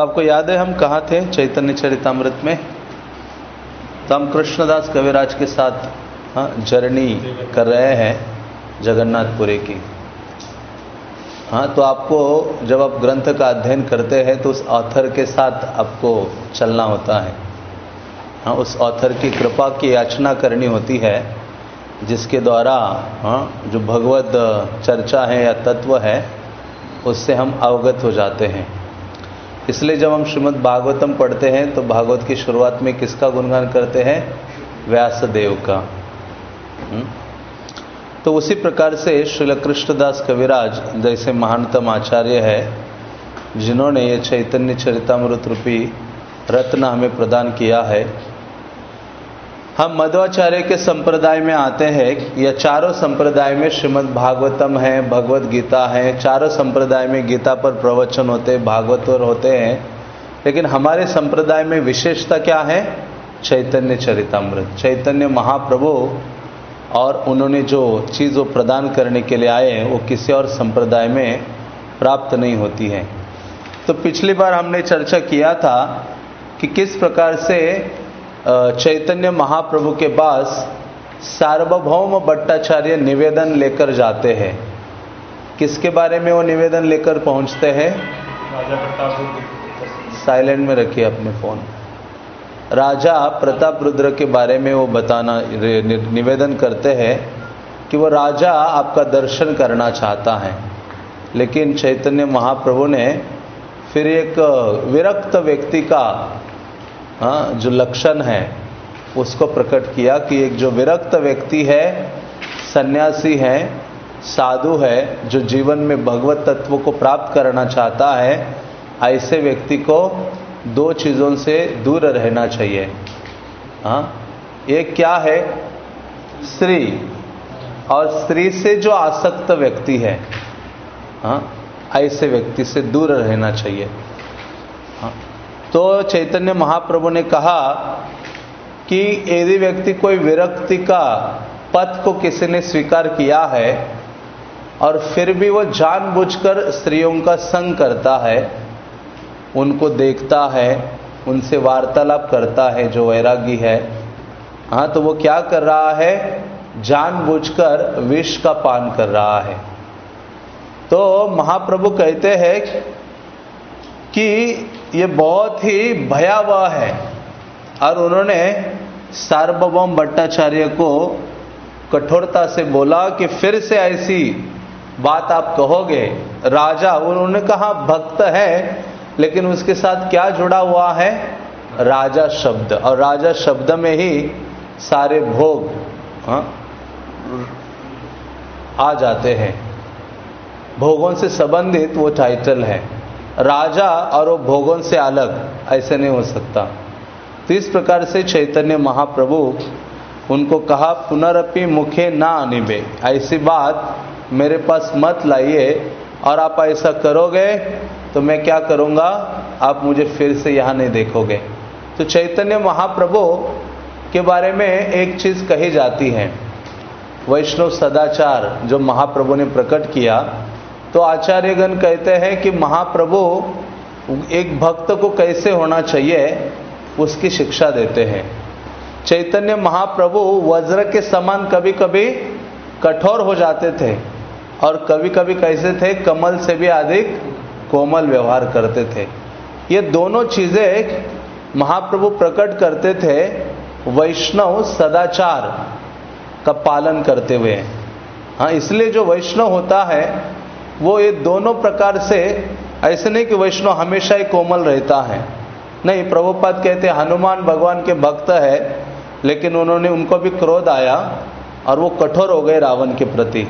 तो आपको याद है हम कहाँ थे? चैतन्य चरितमृत में? तो हम कृष्णदास कविराज के साथ हाँ जर्नी कर रहे हैं जगन्नाथपुरी की। हाँ तो आपको जब आप ग्रंथ का अध्ययन करते हैं तो उस ऑथर के साथ आपको चलना होता है। हाँ उस ऑथर की कृपा की याचना करनी होती है, जिसके द्वारा हाँ जो भगवत चर्चा है या तत्व है, उससे हम अवगत हो जाते हैं। इसलिए जब हम श्रीमद् भागवतम पढ़ते हैं तो भागवत की शुरुआत में किसका गुणगान करते हैं व्यासदेव का हुँ? तो उसी प्रकार से श्रील कृष्णदास कविराज, जैसे महानतम आचार्य है, जिन्होंने ये चैतन्य चरितमृत रूपी रत्न हमें प्रदान किया है हम मध्वाचार्य के संप्रदाय में आते हैं, या चारों संप्रदाय में श्रीमद् भागवतम है, भगवत गीता है, चारों संप्रदाय में गीता पर प्रवचन होते, भागवत पर होते हैं, लेकिन हमारे संप्रदाय में विशेषता क्या है? चैतन्य चरितमृत। चैतन्य महाप्रभु और उन्होंने जो चीज़ वो प्रदान करने के लिए आए हैं, वो किसी और संप्रदाय में प्राप्त नहीं होती है। तो पिछली बार हमने चर्चा किया था कि किस प्रकार से चैतन्य महाप्रभु के पास सार्वभौम भट्टाचार्य निवेदन लेकर जाते हैं। किसके बारे में वो निवेदन लेकर पहुँचते हैं? साइलेंट में रखिए अपने फ़ोन। राजा प्रताप रुद्र के बारे में वो बताना निवेदन करते हैं कि वो राजा आपका दर्शन करना चाहता है। लेकिन चैतन्य महाप्रभु ने फिर एक विरक्त व्यक्ति का हाँ जो लक्षण है, उसको प्रकट किया कि एक जो विरक्त व्यक्ति है, सन्यासी है, साधु है, जो जीवन में भगवत तत्व को प्राप्त करना चाहता है, ऐसे व्यक्ति को दो चीज़ों से दूर रहना चाहिए। हाँ एक क्या है? स्त्री। और स्त्री से जो आसक्त व्यक्ति है हाँ ऐसे व्यक्ति से दूर रहना चाहिए। तो चैतन्य महाप्रभु ने कहा कि यदि व्यक्ति कोई विरक्ति का पथ को किसी ने स्वीकार किया है और फिर भी वो जानबूझकर स्त्रियों का संग करता है, उनको देखता है, उनसे वार्तालाप करता है, जो वैरागी है हाँ तो वो क्या कर रहा है? जानबूझकर विष का पान कर रहा है। तो महाप्रभु कहते हैं कि ये बहुत ही भयावह है। और उन्होंने सार्वभौम भट्टाचार्य को कठोरता से बोला कि फिर से ऐसी बात आप कहोगे। राजा उन्होंने कहा भक्त है लेकिन उसके साथ क्या जुड़ा हुआ है? राजा शब्द। और राजा शब्द में ही सारे भोग हाँ, आ जाते हैं। भोगों से संबंधित वो टाइटल है। राजा और वो भोगों से अलग, ऐसे नहीं हो सकता। तो इस प्रकार से चैतन्य महाप्रभु उनको कहा पुनरअपि मुखे ना अनिबे। ऐसी बात मेरे पास मत लाइए और आप ऐसा करोगे तो मैं क्या करूँगा? आप मुझे फिर से यहाँ नहीं देखोगे। तो चैतन्य महाप्रभु के बारे में एक चीज़ कही जाती है। वैष्णव सदाचार जो महाप्रभु ने प्रकट किया तो आचार्यगण कहते हैं कि महाप्रभु एक भक्त को कैसे होना चाहिए, उसकी शिक्षा देते हैं। चैतन्य महाप्रभु वज्र के समान कभी कभी कठोर हो जाते थे और कभी कभी कैसे थे, कमल से भी अधिक कोमल व्यवहार करते थे। ये दोनों चीज़ें महाप्रभु प्रकट करते थे, वैष्णव सदाचार का पालन करते हुए। हाँ इसलिए जो वैष्णव होता है वो ये दोनों प्रकार से ऐसे नहीं कि वैष्णव हमेशा ही कोमल रहता है। नहीं, प्रभुपाद कहते हनुमान भगवान के भक्त है, लेकिन उन्होंने उनको भी क्रोध आया और वो कठोर हो गए रावण के प्रति।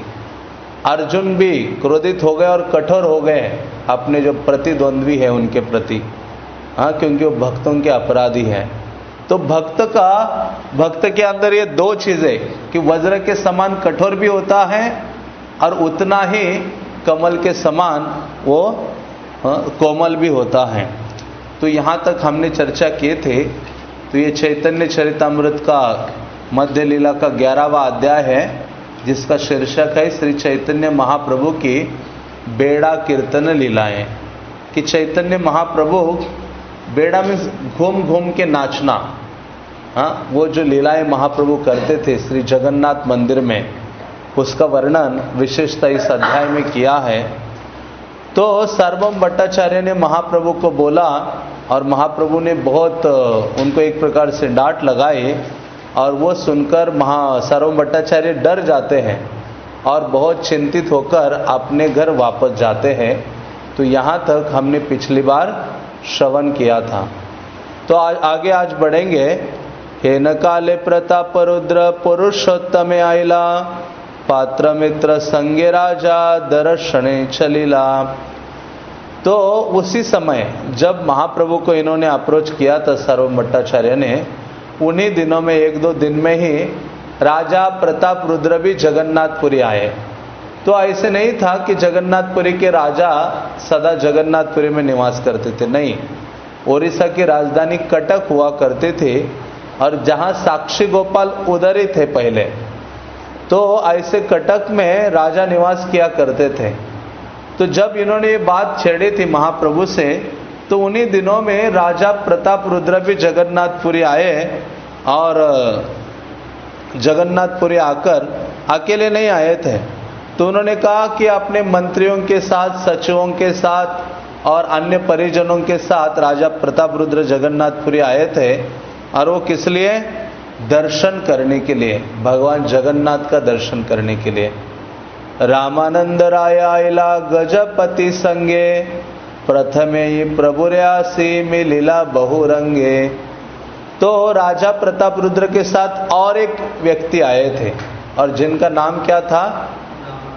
अर्जुन भी क्रोधित हो गए और कठोर हो गए, अपने जो प्रतिद्वंद्वी है उनके प्रति। हाँ क्योंकि वो भक्तों के अपराधी हैं। तो भक्त का, भक्त के अंदर ये दो चीज़ें, कि वज्र के समान कठोर भी होता है और उतना ही कमल के समान वो कोमल भी होता है। तो यहाँ तक हमने चर्चा किए थे तो ये चैतन्य चरितमृत का मध्य लीला का ग्यारहवा अध्याय है, जिसका शीर्षक है श्री चैतन्य महाप्रभु की बेड़ा कीर्तन लीलाएँ। कि चैतन्य महाप्रभु बेड़ा में घूम घूम के नाचना हाँ वो जो लीलाएँ महाप्रभु करते थे श्री जगन्नाथ मंदिर में उसका वर्णन विशेषता इस अध्याय में किया है। तो सर्वम भट्टाचार्य ने महाप्रभु को बोला और महाप्रभु ने बहुत उनको एक प्रकार से डांट लगाई और वो सुनकर महा, सर्वम भट्टाचार्य डर जाते हैं और बहुत चिंतित होकर अपने घर वापस जाते हैं। तो यहाँ तक हमने पिछली बार श्रवण किया था। तो आज आगे आज बढ़ेंगे। हे न काले प्रताप रुद्र पुरुषोत्तम आइला पात्र मित्र संगे राजा दर्शने चलीला। तो उसी समय जब महाप्रभु को इन्होंने अप्रोच किया था सर्व भट्टाचार्य ने, उन्हीं दिनों में एक दो दिन में ही राजा प्रताप रुद्र भी जगन्नाथपुरी आए। तो ऐसे नहीं था कि जगन्नाथपुरी के राजा सदा जगन्नाथपुरी में निवास करते थे, नहीं। ओडिशा की राजधानी कटक हुआ करते थे और जहाँ साक्षी गोपाल उधर ही थे पहले तो ऐसे कटक में राजा निवास किया करते थे। तो जब इन्होंने ये बात छेड़ी थी महाप्रभु से तो उन्हीं दिनों में राजा प्रताप रुद्र भी जगन्नाथपुरी आए और जगन्नाथपुरी आकर अकेले नहीं आए थे। तो उन्होंने कहा कि अपने मंत्रियों के साथ, सचिवों के साथ और अन्य परिजनों के साथ राजा प्रताप रुद्र जगन्नाथपुरी आए थे। और वो किस लिए? दर्शन करने के लिए, भगवान जगन्नाथ का दर्शन करने के लिए। रामानंद राय आयला गजपति संगे, प्रथमे प्रभुर्यासी में लीला बहुरंगे। तो राजा प्रताप रुद्र के साथ और एक व्यक्ति आए थे, और जिनका नाम क्या था?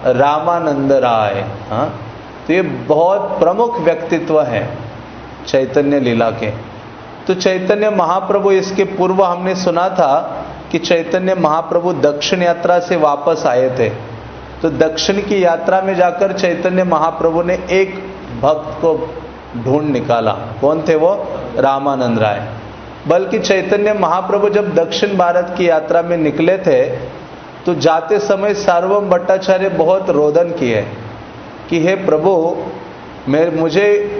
रामानंद राय हाँ? तो ये बहुत प्रमुख व्यक्तित्व है चैतन्य लीला के। तो चैतन्य महाप्रभु इसके पूर्व हमने सुना था कि चैतन्य महाप्रभु दक्षिण यात्रा से वापस आए थे। तो दक्षिण की यात्रा में जाकर चैतन्य महाप्रभु ने एक भक्त को ढूंढ निकाला। कौन थे वो? रामानंद राय। बल्कि चैतन्य महाप्रभु जब दक्षिण भारत की यात्रा में निकले थे तो जाते समय सार्वम भट्टाचार्य बहुत रोदन किए कि, हे प्रभु, मैं, मुझे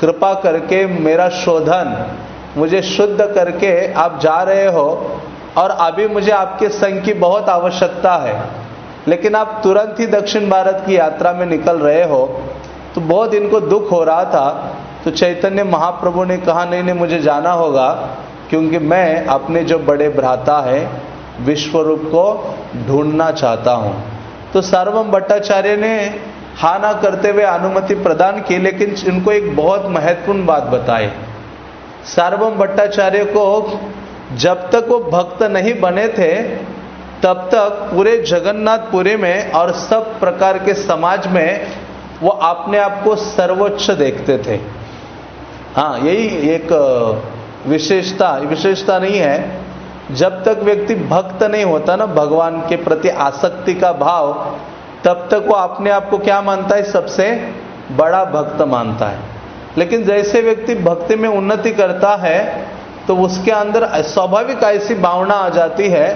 कृपा करके मेरा शोधन मुझे शुद्ध करके आप जा रहे हो और अभी मुझे आपके संग की बहुत आवश्यकता है। लेकिन आप तुरंत ही दक्षिण भारत की यात्रा में निकल रहे हो। तो बहुत इनको दुख हो रहा था। तो चैतन्य महाप्रभु ने कहा, नहीं नहीं, मुझे जाना होगा, क्योंकि मैं अपने जो बड़े भ्राता है विश्व रूप को ढूंढना चाहता हूँ। तो सर्वम भट्टाचार्य ने हा ना करते हुए अनुमति प्रदान की, लेकिन इनको एक बहुत महत्वपूर्ण बात बताई। सार्वम भट्टाचार्य को जब तक वो भक्त नहीं बने थे, तब तक पूरे जगन्नाथपुरी में और सब प्रकार के समाज में वो अपने आप को सर्वोच्च देखते थे। हाँ यही एक विशेषता विशेषता नहीं है। जब तक व्यक्ति भक्त नहीं होता ना, भगवान के प्रति आसक्ति का भाव, तब तक वो अपने आप को क्या मानता है? सबसे बड़ा भक्त मानता है। लेकिन जैसे व्यक्ति भक्ति में उन्नति करता है तो उसके अंदर स्वाभाविक ऐसी भावना आ जाती है,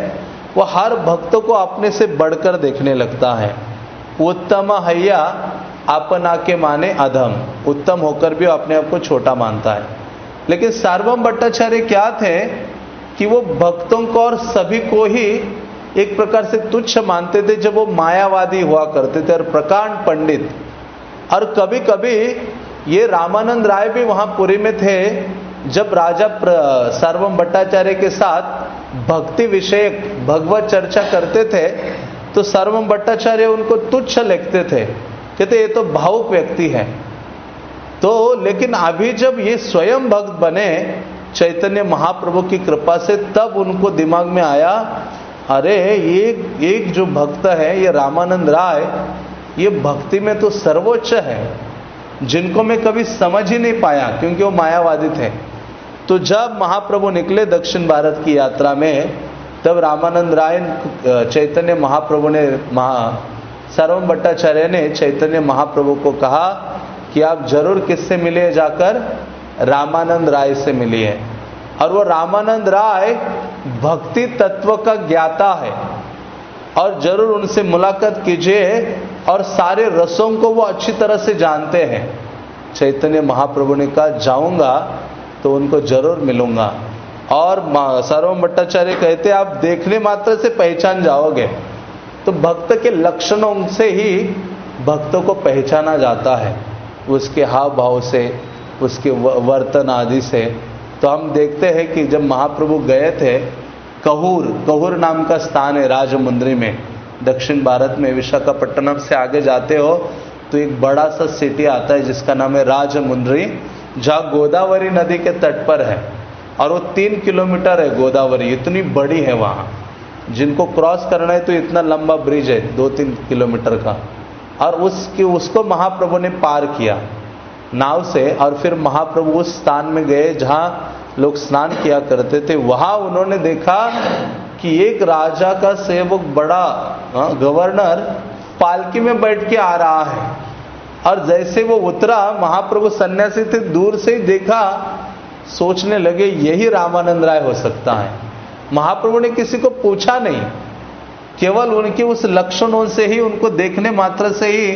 वो हर भक्त को अपने से बढ़कर देखने लगता है। उत्तम हैया अपना के माने अधम। उत्तम होकर भी अपने आप को छोटा मानता है। लेकिन सार्वम भट्टाचार्य क्या थे कि वो भक्तों को और सभी को ही एक प्रकार से तुच्छ मानते थे, जब वो मायावादी हुआ करते थे और प्रकांड पंडित। और कभी कभी ये रामानंद राय भी वहाँ पुरी में थे, जब राजा सर्वम भट्टाचार्य के साथ भक्ति विषय भगवत चर्चा करते थे तो सर्वम भट्टाचार्य उनको तुच्छ लिखते थे। कहते, ये तो भावुक व्यक्ति है। तो लेकिन अभी जब ये स्वयं भक्त बने, चैतन्य महाप्रभु की कृपा से, तब उनको दिमाग में आया, अरे, एक एक जो भक्त है, ये रामानंद राय, ये भक्ति में तो सर्वोच्च है। जिनको मैं कभी समझ ही नहीं पाया, क्योंकि वो मायावादी थे तो जब महाप्रभु निकले दक्षिण भारत की यात्रा में, तब रामानंद राय चैतन्य महाप्रभु ने, महा सर्वम भट्टाचार्य ने चैतन्य महाप्रभु को कहा कि आप ज़रूर किससे मिले जाकर? रामानंद राय से मिली है। और वो रामानंद राय भक्ति तत्व का ज्ञाता है। और ज़रूर उनसे मुलाकात कीजिए और सारे रसों को वो अच्छी तरह से जानते हैं। चैतन्य महाप्रभु ने कहा, जाऊँगा तो उनको ज़रूर मिलूँगा। और सर्वम भट्टाचार्य कहते, आप देखने मात्र से पहचान जाओगे। तो भक्त के लक्षणों से ही भक्तों को पहचाना जाता है, उसके हाव भाव से, उसके वर्तन आदि से। तो हम देखते हैं कि जब महाप्रभु गए थे, कहूर कहूर नाम का स्थान है राजमुंद्री में। दक्षिण भारत में विशाखापट्टनम से आगे जाते हो तो एक बड़ा सा सिटी आता है जिसका नाम है राजमुंद्री, जहाँ गोदावरी नदी के तट पर है। और वो तीन किलोमीटर है गोदावरी, इतनी बड़ी है वहाँ। जिनको क्रॉस करना है तो इतना लंबा ब्रिज है दो तीन किलोमीटर का। और उसके, उसको महाप्रभु ने पार किया, नाव से। और फिर महाप्रभु उस स्थान में गए जहाँ लोग स्नान किया करते थे। वहाँ उन्होंने देखा कि एक राजा का सेवक बड़ा हाँ, गवर्नर पालकी में बैठ के आ रहा है। और जैसे वो उतरा महाप्रभु सन्यासी थे दूर से ही देखा सोचने लगे यही रामानंद राय हो सकता है। महाप्रभु ने किसी को पूछा नहीं। केवल उनके उस लक्षणों से ही उनको देखने मात्र से ही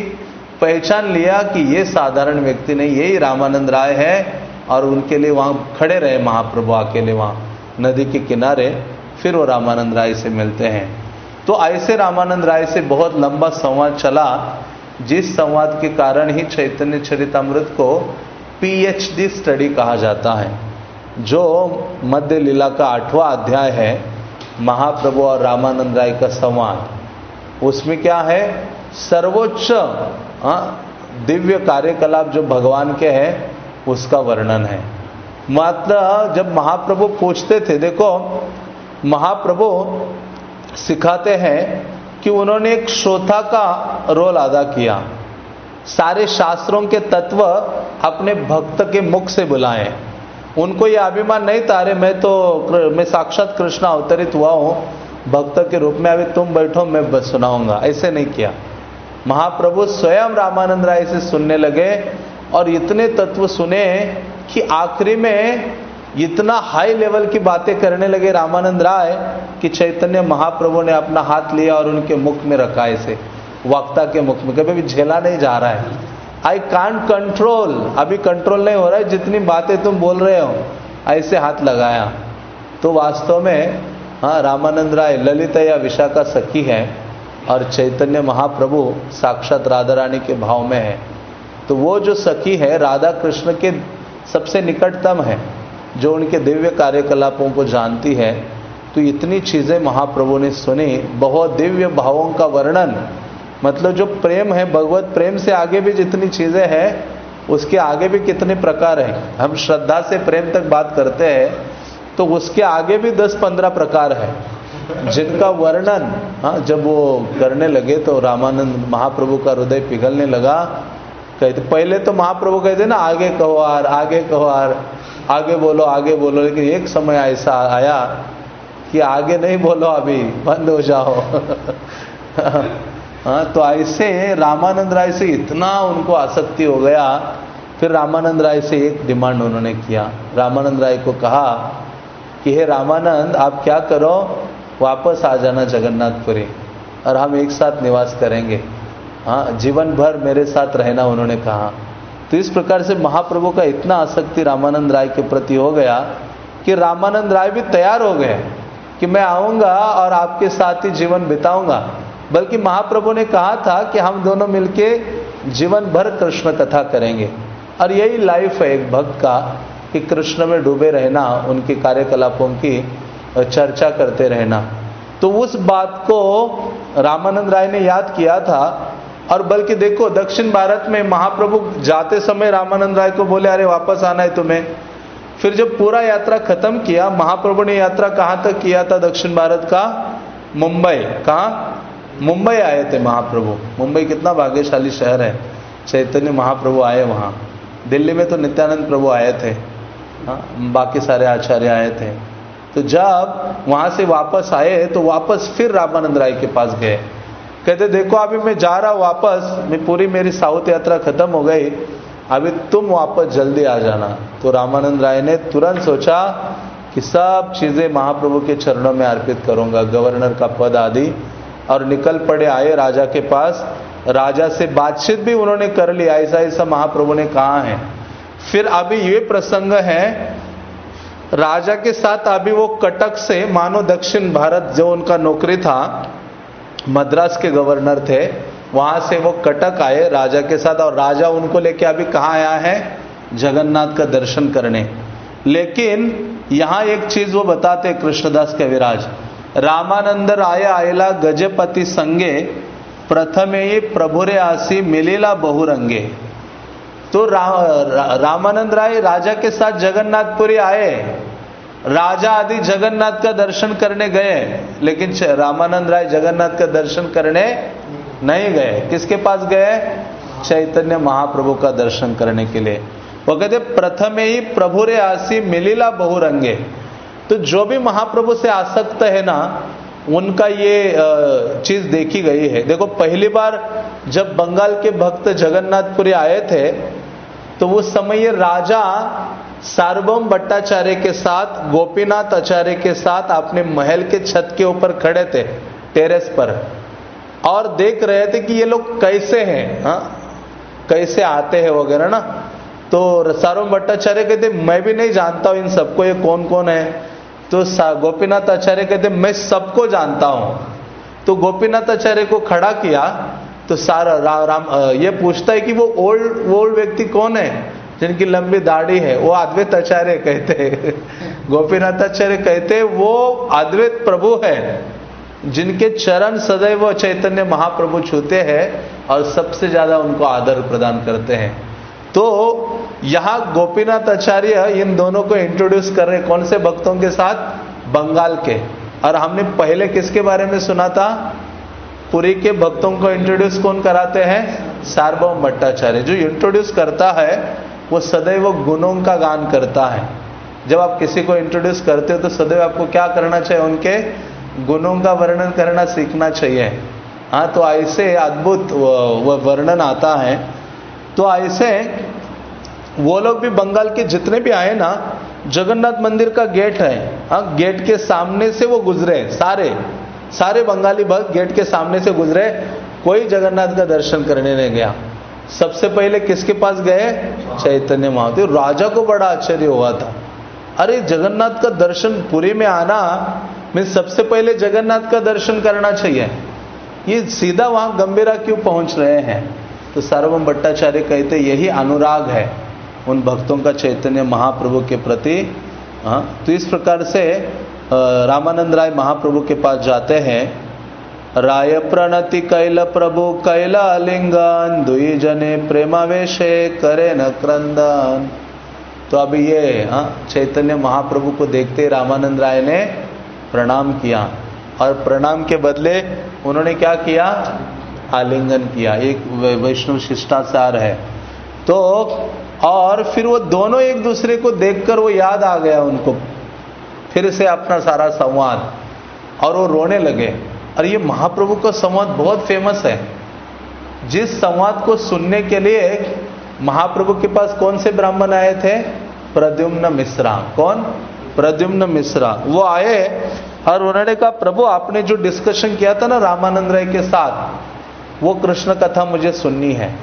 पहचान लिया कि ये साधारण व्यक्ति नहीं यही रामानंद राय है। और उनके लिए वहाँ खड़े रहे महाप्रभु अकेले वहाँ नदी के किनारे। फिर वो रामानंद राय से मिलते हैं। तो ऐसे रामानंद राय से बहुत लंबा संवाद चला जिस संवाद के कारण ही चैतन्य चरितमृत को पीएचडी स्टडी कहा जाता है जो मध्य लीला का आठवां अध्याय है महाप्रभु और रामानंद राय का संवाद। उसमें क्या है? सर्वोच्च हाँ, दिव्य कार्यकलाप जो भगवान के है उसका वर्णन है। मात्र जब महाप्रभु पूछते थे देखो महाप्रभु सिखाते हैं कि उन्होंने एक श्रोता का रोल अदा किया। सारे शास्त्रों के तत्व अपने भक्त के मुख से बुलाए। उनको यह अभिमान नहीं था, अरे, मैं तो मैं साक्षात कृष्ण अवतरित हुआ हूँ। भक्त के रूप में अभी तुम बैठो, मैं बस सुनाऊँगा। ऐसे नहीं किया। महाप्रभु स्वयं रामानंद राय से सुनने लगे और इतने तत्व सुने कि आखिरी में इतना हाई लेवल की बातें करने लगे रामानंद राय कि चैतन्य महाप्रभु ने अपना हाथ लिया और उनके मुख में रखा इसे। वक्ता के मुख में, कभी झेला नहीं जा रहा है। आई कान कंट्रोल अभी कंट्रोल नहीं हो रहा है, जितनी बातें तुम बोल रहे हो, ऐसे हाथ लगाया। तो वास्तव में हाँ रामानंद राय, ललित या विशाखा सखी है और चैतन्य महाप्रभु साक्षात राधा रानी के भाव में है। तो वो जो सखी है, राधा कृष्ण के सबसे निकटतम है। जो उनके दिव्य कार्यकलापों को जानती है तो इतनी चीज़ें महाप्रभु ने सुनी। बहुत दिव्य भावों का वर्णन मतलब जो प्रेम है, भगवत प्रेम से आगे भी जितनी चीज़ें हैं, उसके आगे भी कितने प्रकार हैं। हम श्रद्धा से प्रेम तक बात करते हैं तो उसके आगे भी 10-15 प्रकार है। जिनका वर्णन हाँ जब वो करने लगे तो रामानंद महाप्रभु का हृदय पिघलने लगा। कहते, पहले तो महाप्रभु कहते ना, आगे कहो आर, आगे कहो आर। आगे बोलो आगे बोलो, लेकिन एक समय ऐसा आया कि आगे नहीं बोलो अभी, बंद हो जाओ। हाँ तो ऐसे रामानंद राय से इतना उनको आसक्ति हो गया, फिर रामानंद राय से एक डिमांड उन्होंने किया। रामानंद राय को कहा कि, हे रामानंद, आप क्या करो? वापस आ जाना जगन्नाथपुरी और हम एक साथ निवास करेंगे। हाँ जीवन भर मेरे साथ रहना उन्होंने कहा। तो इस प्रकार से महाप्रभु का इतना आसक्ति रामानंद राय के प्रति हो गया कि रामानंद राय भी तैयार हो गए कि मैं आऊँगा और आपके साथ ही जीवन बिताऊँगा। बल्कि महाप्रभु ने कहा था कि हम दोनों मिलके जीवन भर कृष्ण कथा करेंगे। और यही लाइफ है एक भक्त का कि कृष्ण में डूबे रहना, उनके कार्यकलापों की चर्चा करते रहना। तो उस बात को रामानंद राय ने याद किया था और बल्कि देखो, दक्षिण भारत में महाप्रभु जाते समय रामानंद राय को बोले, अरे, वापस आना है तुम्हें। फिर जब पूरा यात्रा खत्म किया, महाप्रभु ने यात्रा कहाँ तक किया था? दक्षिण भारत का मुंबई। कहा? मुंबई आए थे महाप्रभु। मुंबई कितना भाग्यशाली शहर है। चैतन्य महाप्रभु आए वहाँ। दिल्ली में तो नित्यानंद प्रभु आए थे। हाँ बाकी सारे आचार्य आए थे। तो जब वहाँ से वापस आए तो वापस फिर रामानंद राय के पास गए। कहते, देखो, अभी मैं जा रहा हूँ वापस। मैं पूरी मेरी साउथ यात्रा खत्म हो गई। अभी तुम वापस जल्दी आ जाना। तो रामानंद राय ने तुरंत सोचा कि सब चीज़ें महाप्रभु के चरणों में अर्पित करूँगा, गवर्नर का पद आदि। और निकल पड़े आए राजा के पास। राजा से बातचीत भी उन्होंने कर लिया ऐसा ऐसा महाप्रभु ने कहा है। फिर अभी ये प्रसंग है, राजा के साथ अभी वो कटक से मानो दक्षिण भारत जो उनका नौकरी था मद्रास के गवर्नर थे वहाँ से वो कटक आए राजा के साथ और राजा उनको लेके अभी कहा आया है? जगन्नाथ का दर्शन करने। लेकिन यहाँ एक चीज़ वो बताते कृष्णदास के विराज रामानंद राय आयला गजपति संगे प्रथमे ही प्रभुरे आसी मिलेला बहुरंगे। तो रा, रा, रामानंद राय राजा के साथ जगन्नाथपुरी आए। राजा आदि जगन्नाथ का दर्शन करने गए, लेकिन रामानंद राय जगन्नाथ का दर्शन करने नहीं गए। किसके पास गए? चैतन्य महाप्रभु का दर्शन करने के लिए। वो कहते, प्रथमे ही प्रभु रे आसी मिलीला बहुरंगे। तो जो भी महाप्रभु से आसक्त है ना, उनका ये चीज़ देखी गई है। देखो, पहली बार जब बंगाल के भक्त जगन्नाथपुरी आए थे तो उस समय ये राजा सार्वभौम भट्टाचार्य के साथ गोपीनाथ आचार्य के साथ अपने महल के छत के ऊपर खड़े थे टेरेस पर। और देख रहे थे कि ये लोग कैसे हैं हा? कैसे आते हैं वगैरह ना? तो सार्वम भट्टाचार्य कहते मैं भी नहीं जानता हूँ इन सबको ये कौन कौन है? तो गोपीनाथ आचार्य कहते मैं सबको जानता हूँ। तो गोपीनाथ आचार्य को खड़ा किया तो सारा रा, राम ये पूछता है कि वो ओल्ड ओल्ड व्यक्ति कौन है? जिनकी लंबी दाढ़ी है, वो अद्वैत आचार्य कहते हैं। गोपीनाथ आचार्य कहते हैं, वो अद्वैत प्रभु है, जिनके चरण सदैव चैतन्य महाप्रभु छूते हैं और सबसे ज़्यादा उनको आदर प्रदान करते हैं। तो यहाँ गोपीनाथ आचार्य इन दोनों को इंट्रोड्यूस कर रहे कौन से भक्तों के साथ? बंगाल के। और हमने पहले किसके बारे में सुना था? पुरी के भक्तों को इंट्रोड्यूस कौन कराते हैं? सार्वभौम भट्टाचार्य, जो इंट्रोड्यूस करता है वो सदैव गुणों का गान करता है। जब आप किसी को इंट्रोड्यूस करते हो तो सदैव आपको क्या करना चाहिए? उनके गुणों का वर्णन करना सीखना चाहिए। हाँ तो ऐसे अद्भुत वर्णन आता है। तो ऐसे वो लोग भी बंगाल के जितने भी आए ना, जगन्नाथ मंदिर का गेट है। हाँ गेट के सामने से वो गुजरे, सारे सारे बंगाली भक्त गेट के सामने से गुजरे। कोई जगन्नाथ का दर्शन करने नहीं गया। सबसे पहले किसके पास गए? चैतन्य महादेव। राजा को बड़ा आश्चर्य हुआ था। अरे, जगन्नाथ का दर्शन पुरी में आना मैं सबसे पहले जगन्नाथ का दर्शन करना चाहिए। ये सीधा वहाँ गंभीरा क्यों पहुँच रहे हैं? तो सार्वम भट्टाचार्य कहते, यही अनुराग है उन भक्तों का चैतन्य महाप्रभु के प्रति। हाँ तो इस प्रकार से रामानंद राय महाप्रभु के पास जाते हैं। राय प्रणति कैल प्रभु कैल लिंगन दुई जने प्रेमावेशे करे न क्रंदन। तो अभी ये हाँ चैतन्य महाप्रभु को देखते रामानंद राय ने प्रणाम किया। और प्रणाम के बदले उन्होंने क्या किया? आलिंगन किया। एक वैष्णव शिष्टाचार है। तो और फिर वो दोनों एक दूसरे को देखकर वो याद आ गया उनको। फिर से अपना सारा संवाद। और वो रोने लगे। और ये महाप्रभु का संवाद बहुत फ़ेमस है। जिस संवाद को सुनने के लिए महाप्रभु के पास कौन से ब्राह्मण आए थे? प्रद्युम्न मिश्रा। कौन? प्रद्युम्न मिश्रा। वो आए और उन्होंने कहा, प्रभु, आपने जो डिस्कशन किया था ना रामानंद राय के साथ, वो कृष्ण कथा मुझे सुननी है।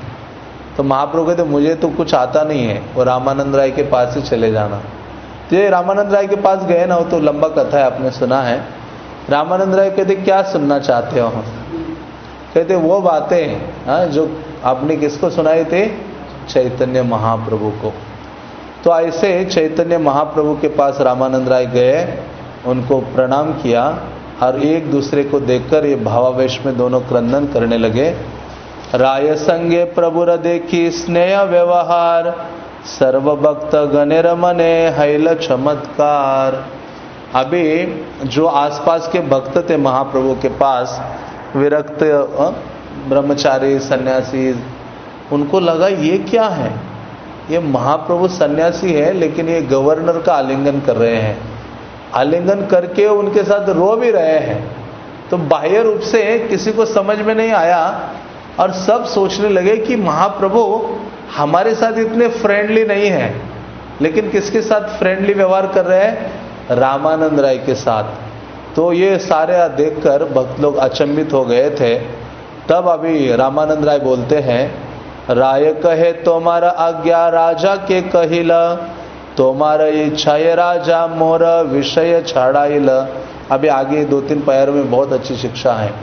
तो महाप्रभु कहते, मुझे तो कुछ आता नहीं है, वो रामानंद राय के पास ही चले जाना। तो ये रामानंद राय के पास गए ना, वो तो लंबा कथा है, आपने सुना है। रामानंद राय कहते, क्या सुनना चाहते हो कहते, वो बातें हाँ जो आपने किसको सुनाई थी? चैतन्य महाप्रभु को. तो ऐसे चैतन्य महाप्रभु के पास रामानंद राय गए, उनको प्रणाम किया। और एक दूसरे को देखकर ये भावावेश में दोनों क्रंदन करने लगे। राय संगे प्रभुर देखी स्नेह व्यवहार, सर्वभक्त गणेर मने हैल चमत्कार। अभी जो आसपास के भक्त थे महाप्रभु के पास, विरक्त ब्रह्मचारी, सन्यासी, उनको लगा ये क्या है? ये महाप्रभु सन्यासी है, लेकिन ये गवर्नर का आलिंगन कर रहे हैं। आलिंगन करके उनके साथ रो भी रहे हैं। तो बाह्य रूप से किसी को समझ में नहीं आया और सब सोचने लगे कि महाप्रभु हमारे साथ इतने फ्रेंडली नहीं है। लेकिन किसके साथ फ्रेंडली व्यवहार कर रहे हैं? रामानंद राय के साथ। तो ये सारे देखकर भक्त लोग अचंबित हो गए थे। तब अभी रामानंद राय बोलते हैं, राय कहे, तुम्हारा आज्ञा राजा के कहिला। तुम्हारा इच्छा ये राजा मोर विषय छाड़ाइल। अभी आगे दो तीन पैरों में बहुत अच्छी शिक्षा है।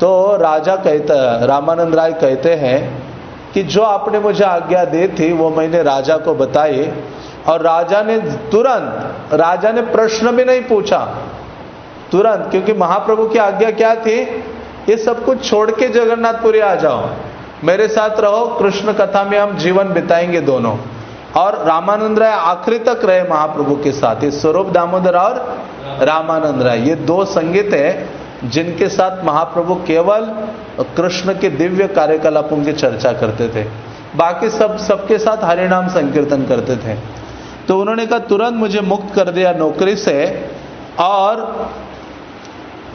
तो राजा कहता, रामानंद राय कहते हैं कि जो आपने मुझे आज्ञा दी थी, वो मैंने राजा को बताई। और राजा ने तुरंत, राजा ने प्रश्न भी नहीं पूछा। तुरंत, क्योंकि महाप्रभु की आज्ञा क्या थी? ये सब कुछ छोड़ के जगन्नाथपुरी आ जाओ। मेरे साथ रहो, कृष्ण कथा में हम जीवन बिताएँगे दोनों। और रामानंद राय आखिरी तक रहे महाप्रभु के साथ। ये स्वरूप दामोदर और रामानंद राय ये दो संगीत है जिनके साथ महाप्रभु केवल कृष्ण के दिव्य कार्यकलापों की चर्चा करते थे। बाकी सब, सबके साथ हरिनाम संकीर्तन करते थे। तो उन्होंने कहा, तुरंत मुझे मुक्त कर दिया नौकरी से। और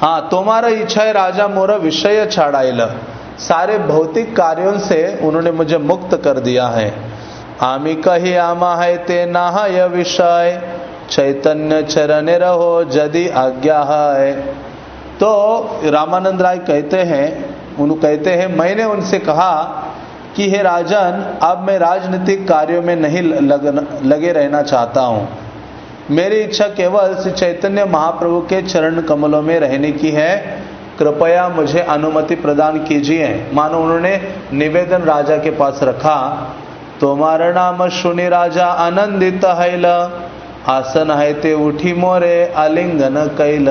हाँ तुम्हारा इच्छा है राजा मोरा विषय छाड़ाइल। सारे भौतिक कार्यों से उन्होंने मुझे मुक्त कर दिया है। आमी कही आमा है ते नाह विषय। चैतन्य चरण रहो जदि आज्ञा है। तो रामानंद राय कहते हैं, उन कहते हैं, मैंने उनसे कहा कि हे राजन अब मैं राजनीतिक कार्यों में नहीं लग, लगे रहना चाहता हूँ। मेरी इच्छा केवल श्री चैतन्य महाप्रभु के चरण कमलों में रहने की है। कृपया मुझे अनुमति प्रदान कीजिए। मानो उन्होंने निवेदन राजा के पास रखा। तुम्हारा नाम सुनी राजा आनंदित हैल आसन है ते उठी मोरे आलिंगन कैल।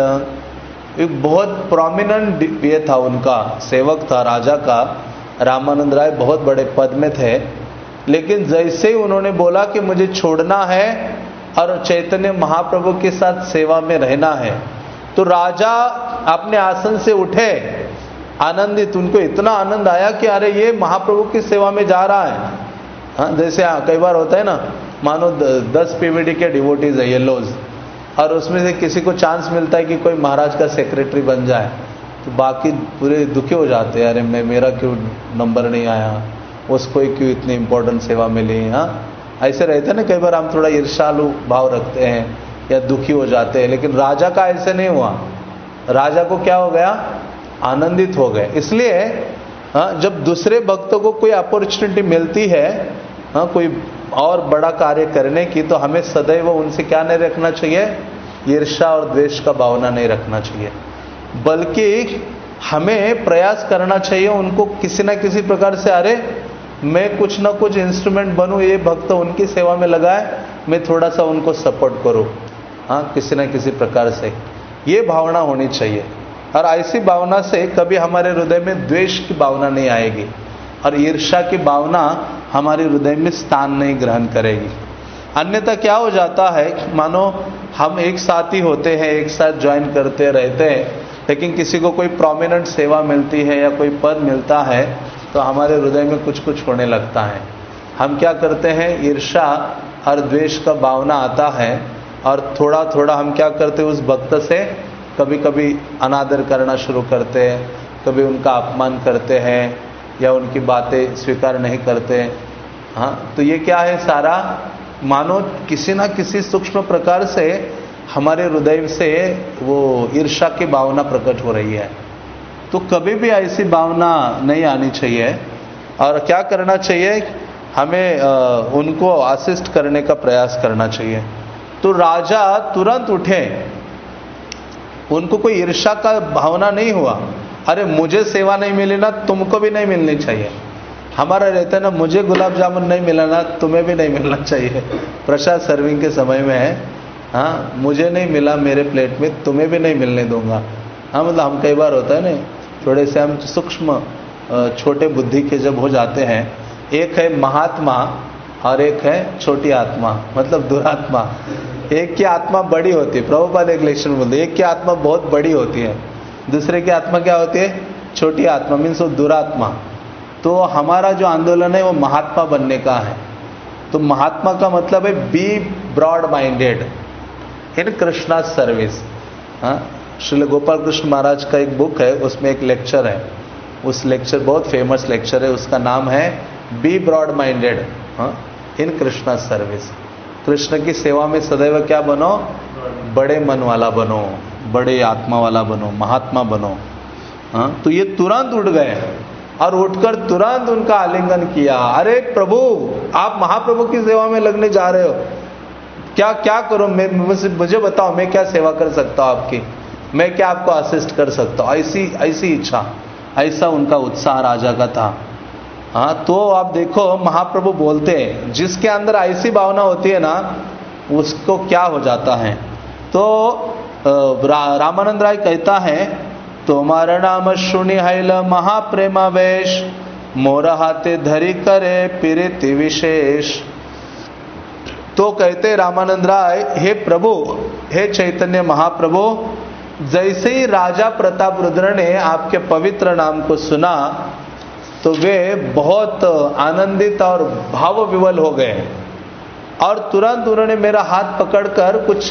एक बहुत प्रोमिनेंट ये था उनका सेवक था राजा का। रामानंद राय बहुत बड़े पद में थे लेकिन जैसे ही उन्होंने बोला कि मुझे छोड़ना है और चैतन्य महाप्रभु के साथ सेवा में रहना है तो राजा अपने आसन से उठे आनंदित। उनको इतना आनंद आया कि अरे ये महाप्रभु की सेवा में जा रहा है। हाँ जैसे हाँ, कई बार होता है ना मानो दस पीवीडी के डिवोटीज है येलोज और उसमें से किसी को चांस मिलता है कि कोई महाराज का सेक्रेटरी बन जाए। तो बाकी पूरे दुखी हो जाते हैं, अरे मैं, मेरा क्यों नंबर नहीं आया? उसको क्यों इतनी इंपॉर्टेंट सेवा मिली हाँ? ऐसे रहते ना, कई बार हम थोड़ा ईर्षालु भाव रखते हैं या दुखी हो जाते हैं, लेकिन राजा का ऐसे नहीं हुआ। राजा को क्या हो गया? आनंदित हो गए। इसलिए हाँ जब दूसरे भक्तों को कोई अपॉर्चुनिटी मिलती है हाँ कोई और बड़ा कार्य करने की तो हमें सदैव उनसे क्या नहीं रखना चाहिए? ईर्षा और द्वेष का भावना नहीं रखना चाहिए। बल्कि हमें प्रयास करना चाहिए उनको किसी ना किसी प्रकार से, अरे, मैं कुछ ना कुछ इंस्ट्रूमेंट बनूं, ये भक्त उनकी सेवा में लगाए, मैं थोड़ा सा उनको सपोर्ट करूँ। हाँ किसी ना किसी प्रकार से। ये भावना होनी चाहिए। और ऐसी भावना से कभी हमारे हृदय में द्वेष की भावना नहीं आएगी और ईर्षा की भावना हमारे हृदय में स्थान नहीं ग्रहण करेगी। अन्यथा क्या हो जाता है मानो हम एक साथ ही होते हैं, एक साथ ज्वाइन करते रहते हैं लेकिन किसी को कोई प्रोमिनेंट सेवा मिलती है या कोई पद मिलता है तो हमारे हृदय में कुछ कुछ होने लगता है। हम क्या करते हैं? ईर्षा और द्वेष का भावना आता है और थोड़ा थोड़ा हम क्या करते हैं? उस भक्त से कभी कभी अनादर करना शुरू करते हैं, कभी उनका अपमान करते हैं या उनकी बातें स्वीकार नहीं करते हाँ तो ये क्या है सारा? मानो किसी ना किसी सूक्ष्म प्रकार से हमारे हृदय से वो ईर्षा की भावना प्रकट हो रही है। तो कभी भी ऐसी भावना नहीं आनी चाहिए। और क्या करना चाहिए? हमें उनको असिस्ट करने का प्रयास करना चाहिए। तो राजा तुरंत उठे। उनको कोई ईर्षा का भावना नहीं हुआ। अरे, मुझे सेवा नहीं मिली ना, तुमको भी नहीं मिलनी चाहिए। हमारा रहता है ना, मुझे गुलाब जामुन नहीं मिला ना, तुम्हें भी नहीं मिलना चाहिए। प्रसाद सर्विंग के समय में है। हाँ मुझे नहीं मिला, मेरे प्लेट में तुम्हें भी नहीं मिलने दूँगा। हाँ मतलब हम कई बार होता है ना, थोड़े से हम सूक्ष्म छोटे बुद्धि के जब हो जाते हैं, एक है महात्मा और एक है छोटी आत्मा मतलब दुरात्मा। एक की आत्मा बड़ी होती है, प्रभुपाद एक लेक्चर बोलते एक की आत्मा बहुत बड़ी होती है, दूसरे की आत्मा क्या होती है? छोटी आत्मा, मीन्स वो दुरात्मा। तो हमारा जो आंदोलन है, वो महात्मा बनने का है। तो महात्मा का मतलब है B broad minded in Krishna service हाँ श्री गोपाल कृष्ण महाराज का एक बुक है, उसमें एक लेक्चर है। उस लेक्चर बहुत फ़ेमस लेक्चर है, उसका नाम है B broad minded in Krishna service Krishna की सेवा में सदैव क्या बनो? बड़े मन वाला बनो, बड़े आत्मा वाला बनो, महात्मा बनो। हाँ तो ये तुरंत उठ गए और उठकर तुरंत उनका आलिंगन किया। अरे प्रभु, आप महाप्रभु की सेवा में लगने जा रहे हो। क्या क्या करूँ? मैं मुझे बताओ मैं क्या सेवा कर सकता हूँ आपकी? मैं क्या आपको असिस्ट कर सकता हूँ? ऐसी ऐसी इच्छा ऐसा उनका उत्साह राजा का था। हाँ तो आप देखो महाप्रभु बोलते हैं जिसके अंदर ऐसी भावना होती है ना उसको क्या हो जाता है? तो रा, रामानंद राय कहता है तुम्हारा नाम सुनि हैल महाप्रेमावेश मोर हाथे धरी करे पीरिति विशेष। तो कहते रामानंद राय, हे प्रभु, हे चैतन्य महाप्रभु, जैसे ही राजा प्रताप रुद्र ने आपके पवित्र नाम को सुना तो वे बहुत आनंदित और भाव विवल हो गए। और तुरंत उन्होंने मेरा हाथ पकड़कर कुछ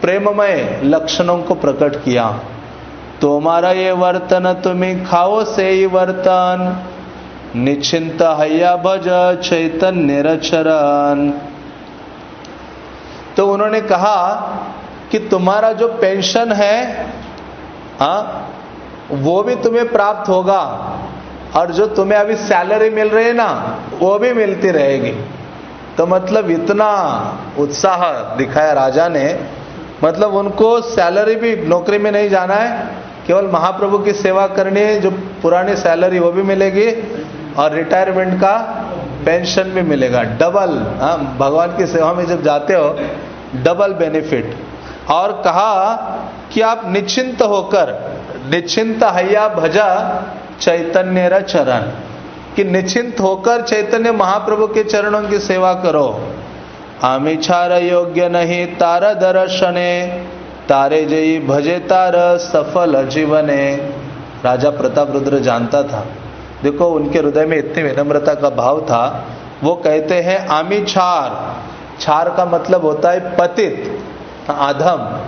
प्रेममय लक्षणों को प्रकट किया। तुम्हारा ये वर्तन तुम्हें खाओ से ही वर्तन। निश्चिंत हैया भज चैतन्य रचरन। तो उन्होंने कहा कि तुम्हारा जो पेंशन है, हा? वो भी तुम्हें प्राप्त होगा और जो तुम्हें अभी सैलरी मिल रही है ना, वो भी मिलती रहेगी तो मतलब इतना उत्साह दिखाया राजा ने मतलब उनको सैलरी भी नौकरी में नहीं जाना है, केवल महाप्रभु की सेवा करनी है, जो पुरानी सैलरी वो भी मिलेगी और रिटायरमेंट का पेंशन भी मिलेगा डबल हाँ भगवान की सेवा में जब जाते हो डबल बेनिफिट और कहा कि आप निश्चिंत होकर, निश्चिंत हैया भजा चैतन्य चरण। कि निश्चिंत होकर चैतन्य महाप्रभु के चरणों की सेवा करो। आमिछार योग्य नहीं तार दर्शने, तारे जयी भजे तार सफल जीवने। राजा प्रताप रुद्र जानता था। देखो, उनके हृदय में इतनी विनम्रता का भाव था। वो कहते हैं, आमी छार का मतलब होता है पतित, आधम।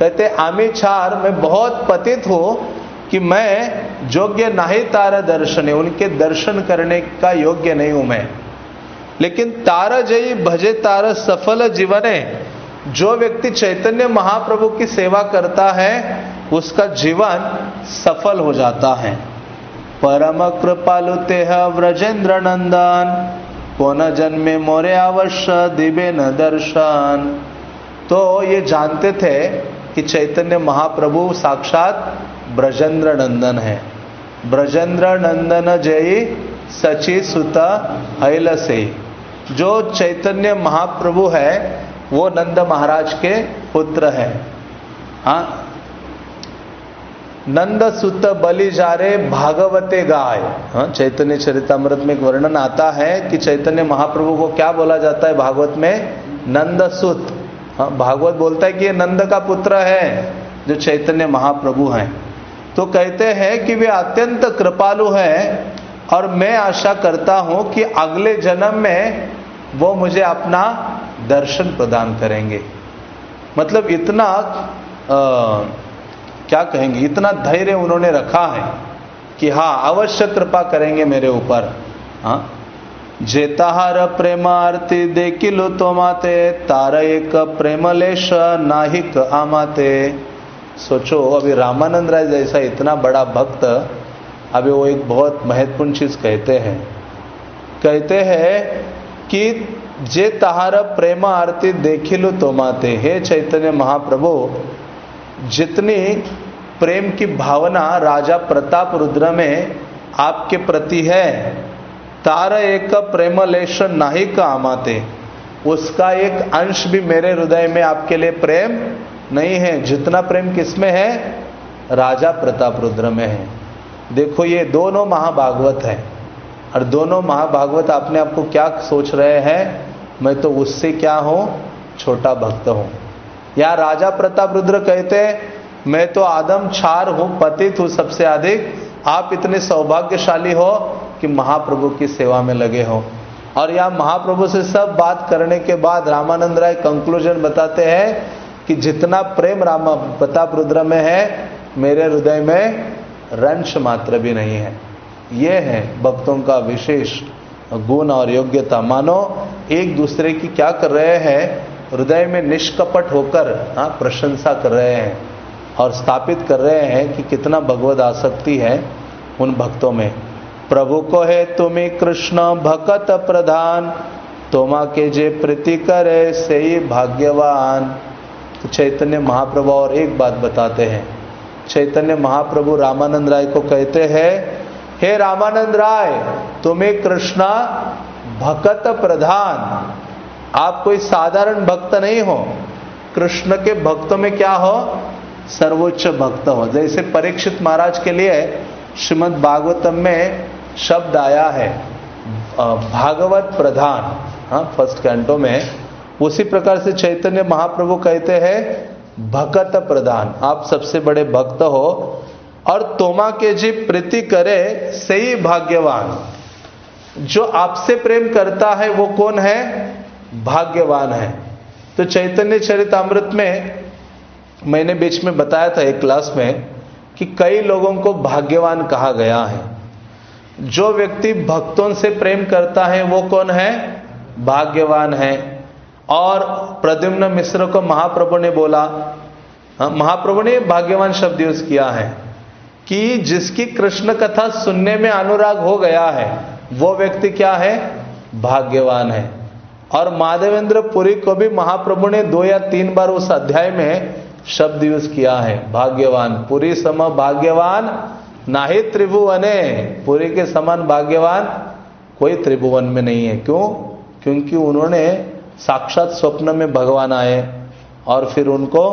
कहते, आमी छार मैं बहुत पतित हूँ कि मैं योग्य नहीं तारा दर्शन है उनके दर्शन करने का योग्य नहीं हूँ मैं। लेकिन तारा जयी भजे तारा सफल जीवन, जो व्यक्ति चैतन्य महाप्रभु की सेवा करता है, उसका जीवन सफल हो जाता है। परम कृपालु तेह व्रजेंद्र नंदन। कौन जन्मे मोरे अवश्य दिबे न दर्शन। तो ये जानते थे कि चैतन्य महाप्रभु साक्षात ब्रजेंद्र नंदन है। ब्रजेंद्र नंदन जय सची सुत हैल से जो चैतन्य महाप्रभु है, वो नंद महाराज के पुत्र है। हा नंद सुत बलि जारे भागवते गाय। हाँ चैतन्य चरितमृत में एक वर्णन आता है कि चैतन्य महाप्रभु को क्या बोला जाता है भागवत में? नंद सुत हाँ भागवत बोलता है कि ये नंद का पुत्र है जो चैतन्य महाप्रभु हैं। तो कहते हैं कि वे अत्यंत कृपालु हैं और मैं आशा करता हूँ कि अगले जन्म में वो मुझे अपना दर्शन प्रदान करेंगे। मतलब इतना आ, क्या कहेंगे? इतना धैर्य उन्होंने रखा है कि हाँ अवश्य कृपा करेंगे मेरे ऊपर। हाँ? जेताहार देखिलो तो माते तार एक प्रेमलेश नाहिक आमाते। सोचो, अभी रामानंद राय जैसा इतना बड़ा भक्त, अभी वो एक बहुत महत्वपूर्ण चीज़ कहते हैं। कहते हैं कि जे तहार प्रेम आरती देखिलु तोमाते। हे चैतन्य महाप्रभु जितनी प्रेम की भावना राजा प्रताप रुद्र में आपके प्रति है, तार एक प्रेमलेश नाही का आमाते उसका एक अंश भी मेरे हृदय में आपके लिए प्रेम नहीं है। जितना प्रेम किसमें है? राजा प्रताप रुद्र में है। देखो, ये दोनों महाभागवत है। और दोनों महाभागवत अपने आपको क्या सोच रहे हैं? मैं तो उससे क्या हूँ? छोटा भक्त हूँ। या राजा प्रताप रुद्र कहते हैं, मैं तो आदम छार हूँ, पतित हूँ सबसे अधिक। आप इतने सौभाग्यशाली हो कि महाप्रभु की सेवा में लगे हो। और यहाँ महाप्रभु से सब बात करने के बाद रामानंद राय कंक्लूजन बताते हैं कि जितना प्रेम राम प्रताप रुद्र में है, मेरे हृदय में रंश मात्र भी नहीं है। ये है भक्तों का विशेष गुण और योग्यता। मानो एक दूसरे की क्या कर रहे हैं हृदय में निष्कपट होकर हाँ प्रशंसा कर रहे हैं और स्थापित कर रहे हैं कि कितना भगवत आसक्ति है उन भक्तों में। प्रभु को है तुम्हें कृष्ण भकत प्रधान, तोमा के जे प्रीति करे से ही भाग्यवान। तो चैतन्य महाप्रभु और एक बात बताते हैं। चैतन्य महाप्रभु रामानंद राय को कहते हैं, हे रामानंद राय, तुम्हें कृष्णा भक्त प्रधान आप कोई साधारण भक्त नहीं हो। कृष्ण के भक्तों में क्या हो? सर्वोच्च भक्त हो। जैसे परीक्षित महाराज के लिए श्रीमद भागवतम में शब्द आया है भागवत प्रधान। हाँ फ़र्स्ट कैंटो में। उसी प्रकार से चैतन्य महाप्रभु कहते हैं, भगत प्रधान। आप सबसे बड़े भक्त हो और तोमा के जी प्रीति करे सही भाग्यवान। जो आपसे प्रेम करता है, वो कौन है? भाग्यवान है। तो चैतन्य चरितमृत में मैंने बीच में बताया था एक क्लास में कि कई लोगों को भाग्यवान कहा गया है। जो व्यक्ति भक्तों से प्रेम करता है वो कौन है? भाग्यवान है। और प्रद्युम्न मिश्र को महाप्रभु ने बोला हाँ, महाप्रभु ने भाग्यवान शब्द यूज़ किया है कि जिसकी कृष्ण कथा सुनने में अनुराग हो गया है वो व्यक्ति क्या है? भाग्यवान है। और माधवेंद्र पुरी को भी महाप्रभु ने दो या तीन बार उस अध्याय में शब्द यूज़ किया है। भाग्यवान। पुरी सम भाग्यवान, नाहि त्रिभुवने। पुरी के समान भाग्यवान कोई त्रिभुवन में नहीं है। क्यों? क्योंकि उन्होंने साक्षात स्वप्न में भगवान आए और फिर उनको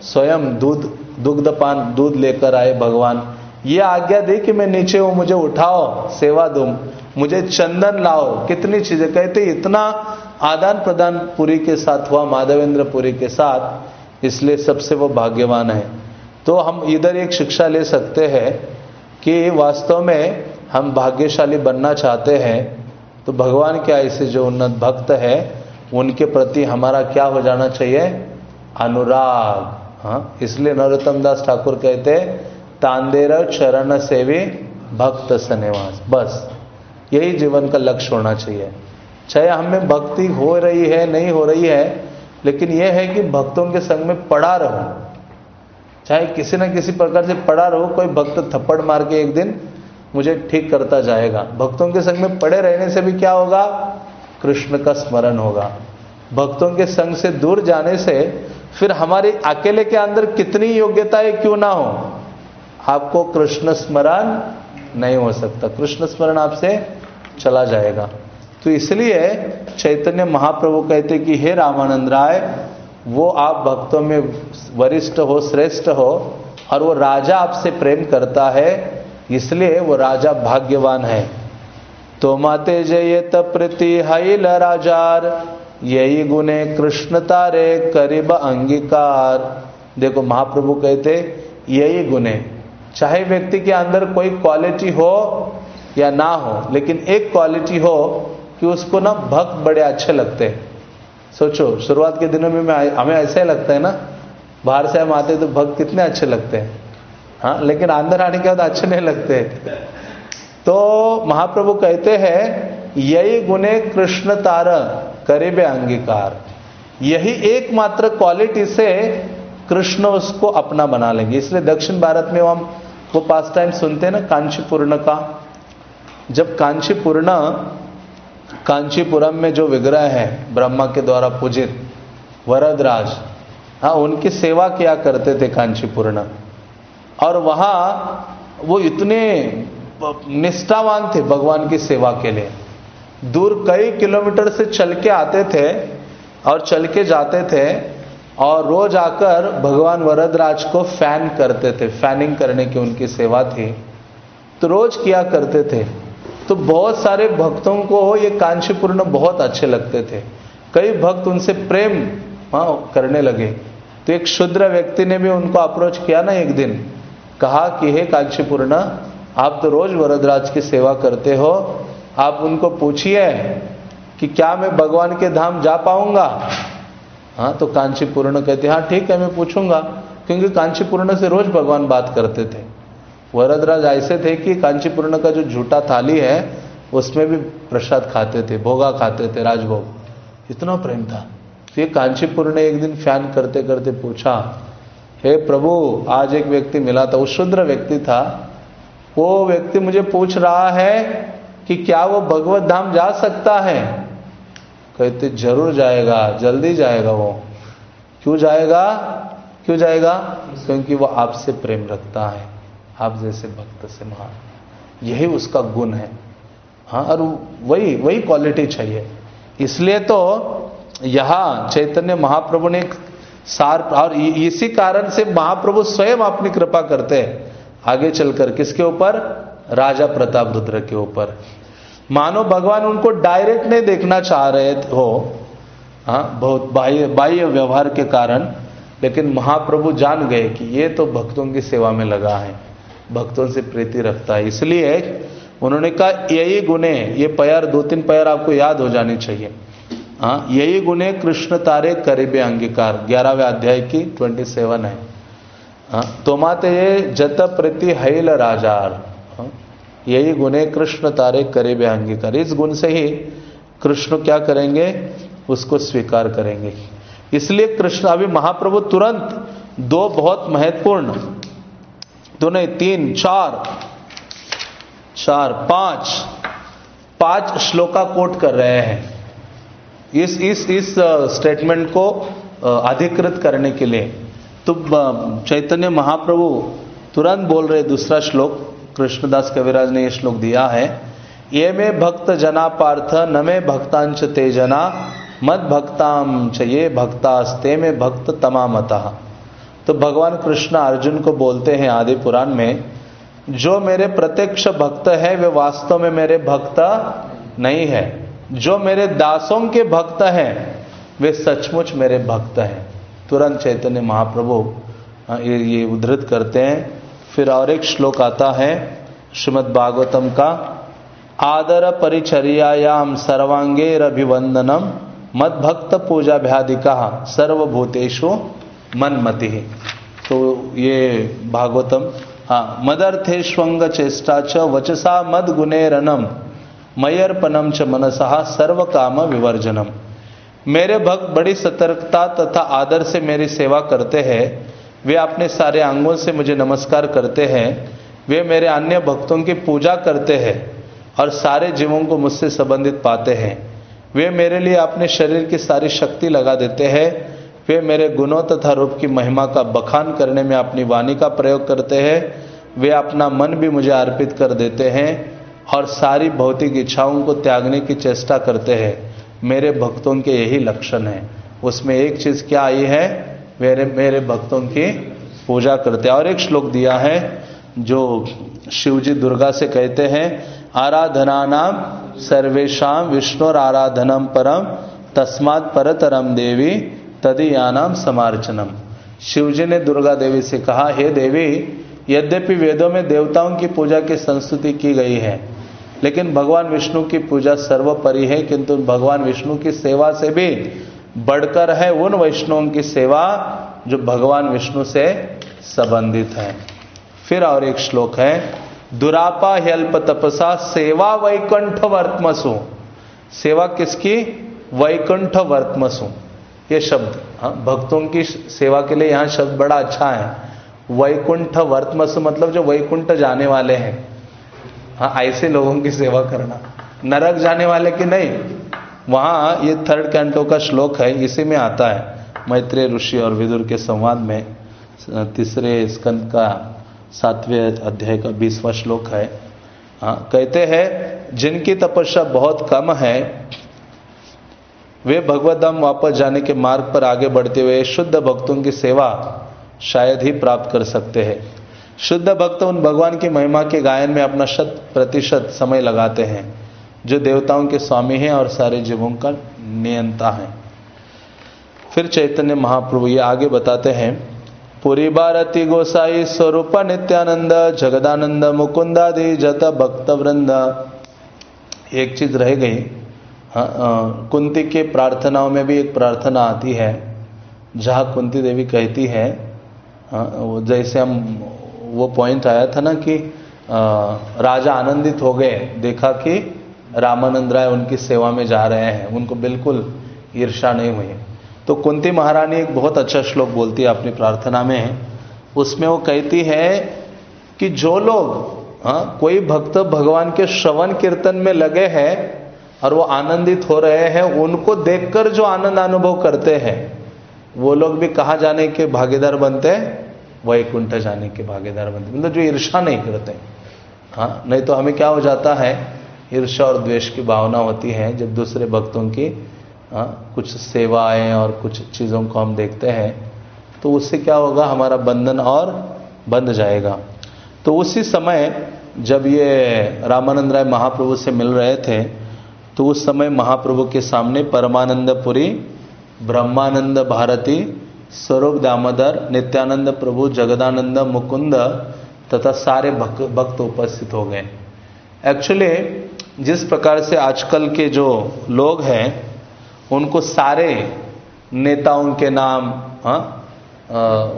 स्वयं दूध, दुग्धपान, दूध लेकर आए भगवान। ये आज्ञा दी कि मैं नीचे हूँ, मुझे उठाओ, सेवा दूँ, मुझे चंदन लाओ, कितनी चीज़ें कहते इतना आदान प्रदान पुरी के साथ हुआ, माधवेंद्र पुरी के साथ, इसलिए सबसे वो भाग्यवान है। तो हम इधर एक शिक्षा ले सकते हैं कि वास्तव में हम भाग्यशाली बनना चाहते हैं तो भगवान के ऐसे जो उन्नत भक्त है, उनके प्रति हमारा क्या हो जाना चाहिए? अनुराग। हाँ इसलिए नरोत्तम दास ठाकुर कहते तांदेर चरण सेवी भक्त सनिवास बस, यही जीवन का लक्ष्य होना चाहिए। चाहे हमें भक्ति हो रही है, नहीं हो रही है, लेकिन यह है कि भक्तों के संग में पड़ा रहो। चाहे किसी ना किसी प्रकार से पड़ा रहो, कोई भक्त थप्पड़ मार के एक दिन मुझे ठीक करता जाएगा। भक्तों के संग में पड़े रहने से भी क्या होगा? कृष्ण का स्मरण होगा। भक्तों के संग से दूर जाने से फिर हमारी अकेले के अंदर कितनी योग्यताएँ क्यों ना हो? आपको कृष्ण स्मरण नहीं हो सकता। कृष्ण स्मरण आपसे चला जाएगा। तो इसलिए चैतन्य महाप्रभु कहते कि हे रामानंद राय, वो आप भक्तों में वरिष्ठ हो, श्रेष्ठ हो, और वो राजा आपसे प्रेम करता है, इसलिए वो राजा भाग्यवान है। तो माते जयत प्रति हईल राजार, यही गुने कृष्ण तारे करीब अंगीकार। देखो महाप्रभु कहते, यही गुने चाहे व्यक्ति के अंदर कोई क्वालिटी हो या ना हो, लेकिन एक क्वालिटी हो कि उसको ना भक्त बड़े अच्छे लगते हैं। सोचो, शुरुआत के दिनों में मैं हमें ऐसा ही लगता है ना, बाहर से हम आते तो भक्त कितने अच्छे लगते हैं। हाँ लेकिन अंदर आने के बाद अच्छे नहीं लगते तो महाप्रभु कहते हैं, यही गुने कृष्ण तार करीबे अंगीकार। यही एकमात्र क्वालिटी से कृष्ण उसको अपना बना लेंगे। इसलिए दक्षिण भारत में हम वो पास टाइम सुनते हैं ना, कांचीपूर्ण का। जब कांचीपूर्ण कांचीपुरम में जो विग्रह है, ब्रह्मा के द्वारा पूजित, वरदराज हाँ उनकी सेवा किया करते थे कांचीपूर्ण और वहाँ वो इतने निष्ठावान थे भगवान की सेवा के लिए। दूर कई किलोमीटर से चल के आते थे और चल के जाते थे और रोज आकर भगवान वरदराज को फ़ैन करते थे। फैनिंग करने की उनकी सेवा थी। तो रोज किया करते थे। तो बहुत सारे भक्तों को ये कांशीपूर्ण बहुत अच्छे लगते थे। कई भक्त उनसे प्रेम हाँ करने लगे। तो एक शुद्र व्यक्ति ने भी उनको अप्रोच किया ना एक दिन। कहा कि, हे कांशीपूर्ण, आप तो रोज वरदराज की सेवा करते हो। आप उनको पूछिए कि क्या मैं भगवान के धाम जा पाऊँगा? हाँ तो कांचीपूर्ण कहते हाँ ठीक है, मैं पूछूँगा। क्योंकि कांचीपूर्ण से रोज भगवान बात करते थे। वरदराज ऐसे थे कि कांचीपूर्ण का जो झूठा थाली है, उसमें भी प्रसाद खाते थे, भोगा खाते थे राजभोग। इतना प्रेम था। तो ये कांचीपुर ने एक दिन फ़ैन करते करते पूछा, हे प्रभु, आज एक व्यक्ति मिला था वो शुद्र व्यक्ति था। वो व्यक्ति मुझे पूछ रहा है कि क्या वो भगवत धाम जा सकता है? कहते, ज़रूर जाएगा, जल्दी जाएगा वो। क्यों जाएगा? क्यों जाएगा? क्योंकि वो आपसे प्रेम रखता है। आप जैसे भक्त से महान यही उसका गुण है। हाँ और वही वही क्वालिटी चाहिए। इसलिए तो यहाँ चैतन्य महाप्रभु ने सार, और इसी कारण से महाप्रभु स्वयं अपनी कृपा करते हैं। आगे चलकर किसके ऊपर? राजा प्रताप रुद्र के ऊपर। मानो भगवान उनको डायरेक्ट नहीं देखना चाह रहे हो। हाँ बहुत बाह्य बाह्य व्यवहार के कारण। लेकिन महाप्रभु जान गए कि ये तो भक्तों की सेवा में लगा है। भक्तों से प्रीति रखता है। इसलिए उन्होंने कहा यही गुणे ये पैर दो तीन पैर आपको याद हो जानी चाहिए। हाँ यही गुणे कृष्ण तारे करीबे अंगीकार ग्यारहवें अध्याय की ट्वेंटी सेवन है तो माते ये जत प्रति हैल राजार। हाँ, यही गुणे कृष्ण तारे करीबे अंगीकार। इस गुण से ही कृष्ण क्या करेंगे? उसको स्वीकार करेंगे। इसलिए कृष्ण अभी महाप्रभु तुरंत दो बहुत महत्वपूर्ण दो नहीं तीन, चार चार, पाँच पाँच श्लोका कोट कर रहे हैं। इस इस इस स्टेटमेंट को अधिकृत करने के लिए। तो चैतन्य महाप्रभु तुरंत बोल रहे दूसरा श्लोक, कृष्णदास कविराज ने यह श्लोक दिया है, ये में भक्त जना पार्थ, न में भक्तांच ते जना मद भक्ताम च ये भक्तास्ते में भक्त तमामता। तो भगवान कृष्ण अर्जुन को बोलते हैं आदि पुराण में जो मेरे प्रत्यक्ष भक्त है वे वास्तव में मेरे भक्त नहीं है। जो मेरे दासों के भक्त हैं वे सचमुच मेरे भक्त हैं। तुरंत चैतन्य महाप्रभु ये, ये उद्धृत करते हैं। फिर और एक श्लोक आता है श्रीमद भागवतम का आदर परिचर्यायाम सर्वांगेर अभिवंदनम मद भक्त पूजा भ्यादिका सर्वभूतेषु मनमति। तो ये भागवतम हाँ मदर्थेष्वंग चेष्टा च वचसा मद गुणेरनम मयर्पणम च मनसहा सर्व काम विवर्जनम। मेरे भक्त बड़ी सतर्कता तथा आदर से मेरी सेवा करते हैं। वे अपने सारे अंगों से मुझे नमस्कार करते हैं। वे मेरे अन्य भक्तों की पूजा करते हैं और सारे जीवों को मुझसे संबंधित पाते हैं। वे मेरे लिए अपने शरीर की सारी शक्ति लगा देते हैं। वे मेरे गुणों तथा रूप की महिमा का बखान करने में अपनी वाणी का प्रयोग करते हैं। वे अपना मन भी मुझे अर्पित कर देते हैं और सारी भौतिक इच्छाओं को त्यागने की चेष्टा करते हैं। मेरे भक्तों के यही लक्षण है। उसमें एक चीज़ क्या आई है? मेरे मेरे भक्तों की पूजा करते हैं। और एक श्लोक दिया है, जो शिवजी दुर्गा से कहते हैं आराधना नाम सर्वेशा विष्णुर आराधनम परम तस्मात परतरम देवी तदीयानाम समार्चनम शिवजी ने दुर्गा देवी से कहा, हे देवी, यद्यपि वेदों में देवताओं की पूजा की संस्तुति की गई है, लेकिन भगवान विष्णु की पूजा सर्वपरि है, किंतु भगवान विष्णु की सेवा से भी बढ़कर है उन वैष्णवों की सेवा जो भगवान विष्णु से संबंधित है। फिर और एक श्लोक है, दुरापा हेल्प तपसा सेवा वैकुंठ वर्तमसु। सेवा किसकी? वैकुंठ वर्तमसु। ये शब्द हाँ भक्तों की सेवा के लिए यहाँ शब्द बड़ा अच्छा है। वैकुंठ वर्तमस मतलब जो वैकुंठ जाने वाले हैं। हाँ ऐसे लोगों की सेवा करना। नरक जाने वाले की नहीं। वहाँ ये थर्ड कैंटो का श्लोक है, इसी में आता है। मैत्रेय ऋषि और विदुर के संवाद में, तीसरे स्कंद का सातवें अध्याय का बीसवा श्लोक है। हाँ कहते हैं, जिनकी तपस्या बहुत कम है वे भगवत धाम वापस जाने के मार्ग पर आगे बढ़ते हुए शुद्ध भक्तों की सेवा शायद ही प्राप्त कर सकते हैं। शुद्ध भक्त उन भगवान की महिमा के गायन में अपना शत प्रतिशत समय लगाते हैं, जो देवताओं के स्वामी हैं और सारे जीवों का नियंता है। फिर चैतन्य महाप्रभु ये आगे बताते हैं, पुरी भारती गोसाई स्वरूप नित्यानंद, जगदानंद मुकुंदादि जत भक्त वृंद। एक चीज़ रह गई कुंती के प्रार्थनाओं में भी एक प्रार्थना आती है जहाँ कुंती देवी कहती है हाँ, जैसे हम वो पॉइंट आया था ना कि राजा आनंदित हो गए देखा कि रामानंद राय उनकी सेवा में जा रहे हैं उनको बिल्कुल ईर्षा नहीं हुई। तो कुंती महारानी एक बहुत अच्छा श्लोक बोलती है अपनी प्रार्थना में उसमें वो कहती है कि जो लोग हाँ कोई भक्त भगवान के श्रवण कीर्तन में लगे हैं और वो आनंदित हो रहे हैं, उनको देखकर जो आनंद अनुभव करते हैं, वो लोग भी कहा जाने के भागीदार बनते हैं? वैकुंठ जाने के भागीदार बनते मतलब जो ईर्षा नहीं करते। हाँ नहीं तो हमें क्या हो जाता है? ईर्षा और द्वेष की भावना होती है, जब दूसरे भक्तों की हाँ कुछ सेवाएँ और कुछ चीज़ों को हम देखते हैं तो उससे क्या होगा? हमारा बंधन और बंध जाएगा। तो उसी समय जब ये रामानंद राय महाप्रभु से मिल रहे थे तो उस समय महाप्रभु के सामने परमानंदपुरी, ब्रह्मानंद भारती स्वरूप दामोदर, नित्यानंद प्रभु, जगदानंद मुकुंद तथा सारे भक्त भक्त उपस्थित हो गए। एक्चुअली जिस प्रकार से आजकल के जो लोग हैं, उनको सारे नेताओं के नाम हाँ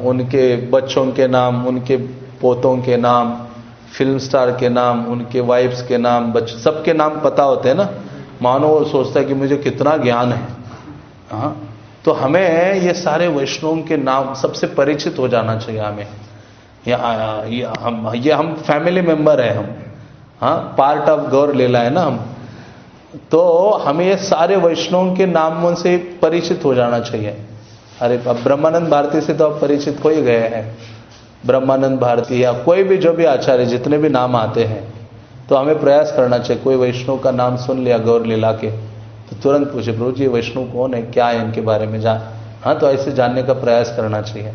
उनके बच्चों के नाम, उनके पोतों के नाम, फ़िल्म स्टार के नाम, उनके वाइफ्स के नाम, बच्चे, सबके नाम पता होते हैं ना? मानो वो सोचता है कि मुझे कितना ज्ञान है। हाँ। तो हमें ये सारे वैष्णव के नाम सबसे परिचित हो जाना चाहिए हमें। या, ये हम ये हम फैमिली मेंबर है हम। हाँ पार्ट ऑफ़ गौर लेला है ना हम। तो हमें ये सारे वैष्णव के नामों से परिचित हो जाना चाहिए। अरे अब ब्रह्मानंद भारती से तो आप परिचित हो ही गए हैं। ब्रह्मानंद भारती या कोई भी जो भी आचार्य जितने भी नाम आते हैं तो हमें प्रयास करना चाहिए, कोई वैष्णव का नाम सुन लिया, गौर लीला के तो तुरंत पूछे, प्रभु जी, वैष्णव कौन है? क्या है इनके बारे में जान हाँ तो ऐसे जानने का प्रयास करना चाहिए।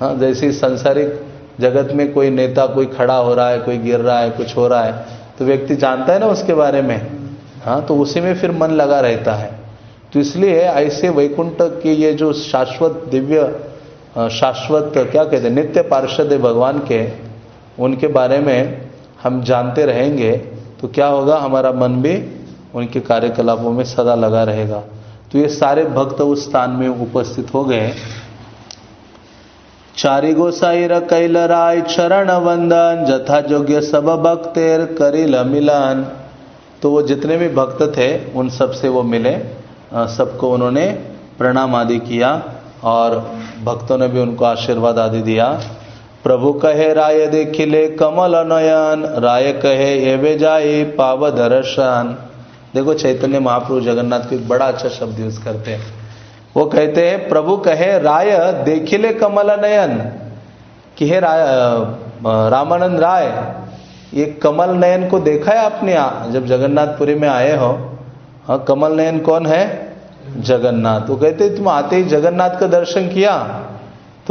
हाँ जैसे संसारिक जगत में कोई नेता, कोई खड़ा हो रहा है, कोई गिर रहा है, कुछ हो रहा है तो व्यक्ति जानता है ना उसके बारे में। हाँ तो उसी में फिर मन लगा रहता है। तो इसलिए ऐसे वैकुंठ के ये जो शाश्वत दिव्य शाश्वत क्या कहते हैं, नित्य पार्षद भगवान के, उनके बारे में हम जानते रहेंगे तो क्या होगा? हमारा मन भी उनके कार्यकलापों में सदा लगा रहेगा। तो ये सारे भक्त उस स्थान में उपस्थित हो गए। चारी गोसाईर कैल राय चरण वंदन, जथा योग्य सब भक्तेर करिल मिलन। तो वो जितने भी भक्त थे, उन सबसे वो मिले। सबको उन्होंने प्रणाम आदि किया और भक्तों ने भी उनको आशीर्वाद आदि दिया। प्रभु कहे, राय देखिले कमल नयन। राय कहे एवे जाए पाव दर्शन। देखो चैतन्य महाप्रभु जगन्नाथ को एक बड़ा अच्छा शब्द यूज़ करते हैं। वो कहते हैं, प्रभु कहे, राय देखिले कमल नयन। कि हे राय रामानंद राय, ये कमल नयन को देखा है आपने? जब जगन्नाथपुरी में आए हो हाँ कमल नयन कौन है? जगन्नाथ। वो कहते, तुम आते ही जगन्नाथ का दर्शन किया?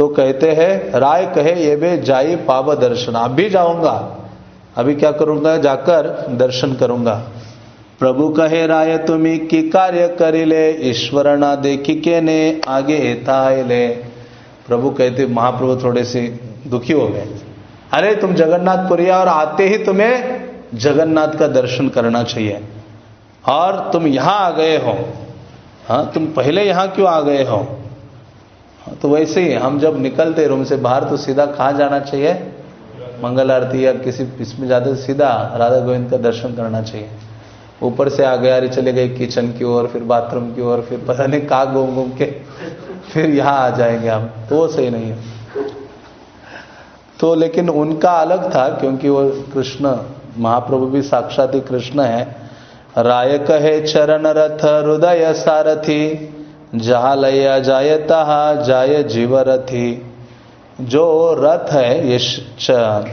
तो कहते हैं राय कहे ये बे जाई पाव दर्शन। अब भी जाऊँगा। अभी क्या करूँगा? जाकर दर्शन करूँगा। प्रभु कहे राय तुम्हें की कार्य करिले ईश्वर ना देखी के ने आगे ले। प्रभु कहते महाप्रभु थोड़े से दुखी हो गए। अरे तुम जगन्नाथ जगन्नाथपुरिया और आते ही तुम्हें जगन्नाथ का दर्शन करना चाहिए। और तुम यहाँ आ गए हो। हाँ तुम पहले यहाँ क्यों आ गए हाँ, तो वैसे ही हम जब निकलते रूम से बाहर तो सीधा कहाँ जाना चाहिए? मंगल आरती या किसी इसमें जाते सीधा राधा गोविंद का दर्शन करना चाहिए। ऊपर से आ गया चले गए किचन की ओर, फिर बाथरूम की ओर, फिर पता नहीं कहा घूम घूम के, फिर यहाँ आ जाएँगे हम। तो वो सही नहीं है। तो लेकिन उनका अलग था क्योंकि वो कृष्ण, महाप्रभु भी साक्षात ही कृष्ण है। राय कहे चरण रथ, हृदय सारथी। जहा लया जायता जाय जीव जीवरथी। जो रथ है, ये चरण।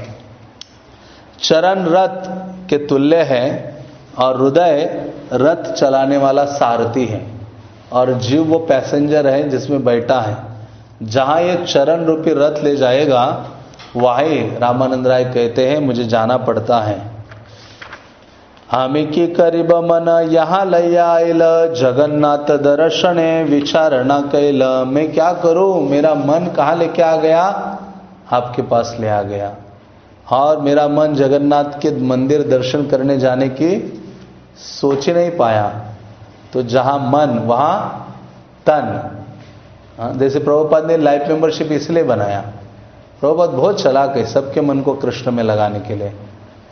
रथ के तुल्य है और हृदय रथ चलाने वाला सारथी है। और जीव वो पैसेंजर है जिसमें बैठा है। जहाँ ये चरण रूपी रथ ले जाएगा, वही रामानंद राय कहते हैं, मुझे जाना पड़ता है। आम्ही की करीब मन यहाँ लैयाल जगन्नाथ दर्शने विचारणा कैल। मैं क्या करूँ? मेरा मन कहा लेके आ गया? आपके पास ले आ गया। और मेरा मन जगन्नाथ के मंदिर दर्शन करने जाने की सोच ही नहीं पाया। तो जहाँ मन वहाँ तन। हाँ, जैसे प्रभुपाद ने लाइफ मेंबरशिप इसलिए बनाया। प्रभुपाद बहुत चला है सबके मन को कृष्ण में लगाने के लिए।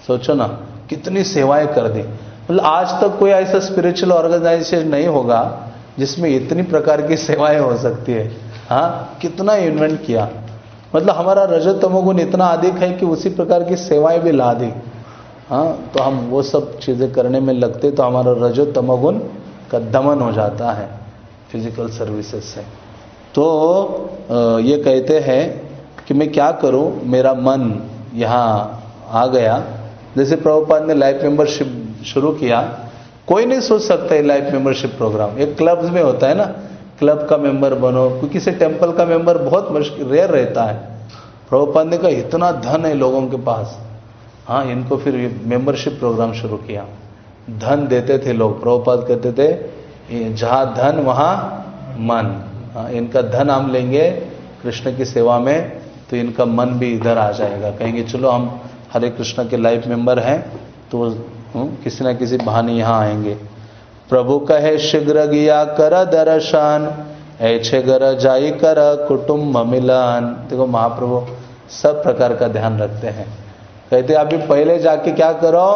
सोचो ना। कितनी सेवाएँ कर दी। मतलब आज तक कोई ऐसा स्पिरिचुअल ऑर्गेनाइजेशन नहीं होगा जिसमें इतनी प्रकार की सेवाएँ हो सकती है। हाँ कितना इन्वेंट किया। मतलब हमारा रजत तमोगुण इतना अधिक है कि उसी प्रकार की सेवाएँ भी ला दी। हाँ तो हम वो सब चीज़ें करने में लगते तो हमारा रजो तमोगुण का दमन हो जाता है फ़िज़िकल सर्विसेज़ से। तो ये कहते हैं कि मैं क्या करूँ? मेरा मन यहाँ आ गया। जैसे प्रभुपाद ने लाइफ मेंबरशिप शुरू किया, कोई नहीं सोच सकता है लाइफ मेंबरशिप प्रोग्राम एक क्लब्स में होता है ना क्लब का मेंबर बनो, क्योंकि किसी टेंपल का मेंबर बहुत मुश्किल रेयर रहता है। प्रभुपाद ने कहा, इतना धन है लोगों के पास। हाँ इनको फिर मेंबरशिप प्रोग्राम शुरू किया। धन देते थे लोग। प्रभुपाद कहते थे जहाँ धन, वहाँ मन। हाँ इनका धन हम लेंगे कृष्ण की सेवा में तो इनका मन भी इधर आ जाएगा। कहेंगे, चलो हम हरे कृष्ण के लाइफ मेंबर हैं तो हम्म, किसी ना किसी बहाने यहाँ आएँगे। प्रभु कहे शीघ्र गिया कर दर्शन ऐसे गर जाई कर कुटुंब मिलन। देखो महाप्रभु सब प्रकार का ध्यान रखते हैं। कहते अभी पहले जाके क्या करो?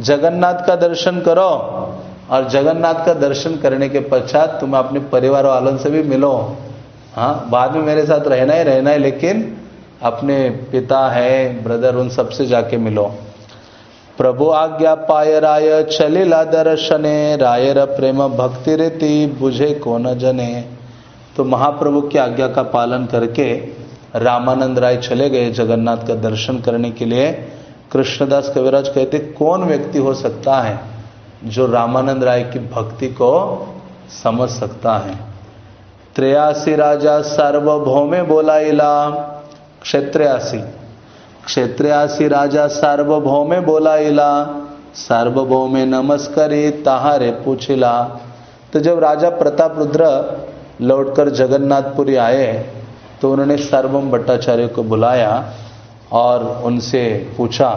जगन्नाथ का दर्शन करो। और जगन्नाथ का दर्शन करने के पश्चात तुम अपने परिवार वालों से भी मिलो। हाँ बाद में मेरे साथ रहना ही रहना है लेकिन अपने पिता है ब्रदर उन सबसे जाके मिलो। प्रभु आज्ञा पाय राय चलिला दर्शने रायर प्रेम भक्ति रीति, बुझे को न जने। तो महाप्रभु की आज्ञा का पालन करके रामानंद राय चले गए जगन्नाथ का दर्शन करने के लिए। कृष्णदास कविराज कहते, कौन व्यक्ति हो सकता है जो रामानंद राय की भक्ति को समझ सकता है? त्रयासी राजा, सार्वभौमे बोला इला क्षेत्रयासी क्षेत्रयासी राजा सार्वभौमे बोला इला सार्वभौमे नमस्करी ताहारे पूछिला तो जब राजा प्रताप रुद्र लौटकर जगन्नाथपुरी आए तो उन्होंने सर्वम भट्टाचार्य को बुलाया और उनसे पूछा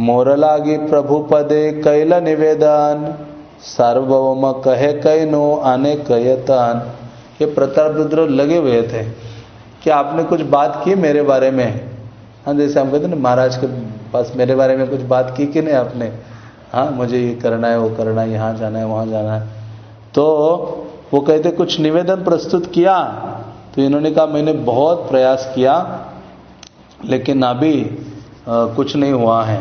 मोरलागी प्रभु पदे कैल निवेदन सार्वभौम कहे कैनो आने कयतन ये प्रताप रुद्र लगे हुए थे कि आपने कुछ बात की मेरे बारे में? हाँ जैसे हम कहते ना महाराज के पास मेरे बारे में कुछ बात की कि नहीं आपने? हाँ मुझे ये करना है वो करना है यहाँ जाना है वहाँ जाना है। तो वो कहते कुछ निवेदन प्रस्तुत किया? तो इन्होंने कहा मैंने बहुत प्रयास किया लेकिन अभी आ, कुछ नहीं हुआ है।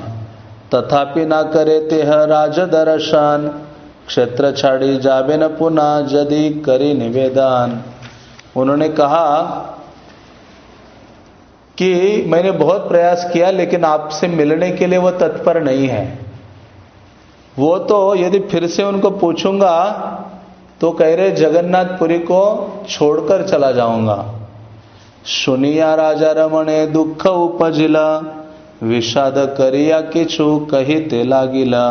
तथापि ना करे तेह राज दर्शन क्षेत्र छाड़ी जाबे न पुनः जदि करी निवेदन। उन्होंने कहा कि मैंने बहुत प्रयास किया लेकिन आपसे मिलने के लिए वो तत्पर नहीं है। वो तो यदि फिर से उनको पूछूँगा तो कह रहे जगन्नाथपुरी को छोड़कर चला जाऊँगा। सुनिया राजा रमणे दुख उपजिला विषाद करिया किचु कही तेला गिला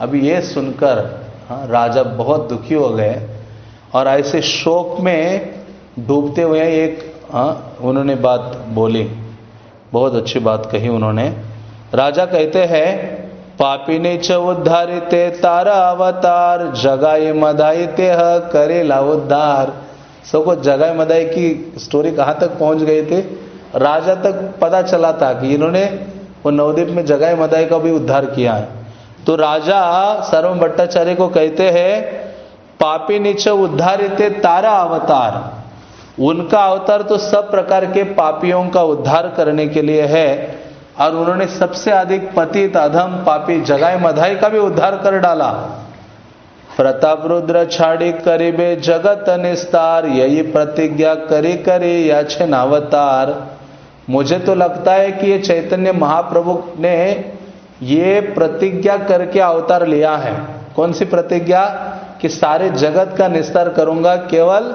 अब ये सुनकर हाँ, राजा बहुत दुखी हो गए और ऐसे शोक में डूबते हुए एक हाँ, उन्होंने बात बोली। बहुत अच्छी बात कही उन्होंने। राजा कहते हैं पापिने च उद्धारिते तारा अवतार जगाई मदाई ते करेला उद्धार। सबको जगाई मदाई की स्टोरी कहाँ तक पहुँच गई थी? राजा तक पता चला था कि इन्होंने वो नवद्वीप में जगाई मदाई का भी उद्धार किया है। तो राजा सर्व भट्टाचार्य को कहते हैं पापी नीचे उद्धारित तारा अवतार। उनका अवतार तो सब प्रकार के पापियों का उद्धार करने के लिए है, और उन्होंने सबसे अधिक पतित अधम पापी जगाई मधाई का भी उद्धार कर डाला। प्रताप रुद्र छाड़ी करीबे जगत निस्तार, यही प्रतिज्ञा करी करी याचे नावतार मुझे तो लगता है कि ये चैतन्य महाप्रभु ने ये प्रतिज्ञा करके अवतार लिया है। कौन सी प्रतिज्ञा? कि सारे जगत का निस्तार करूँगा, केवल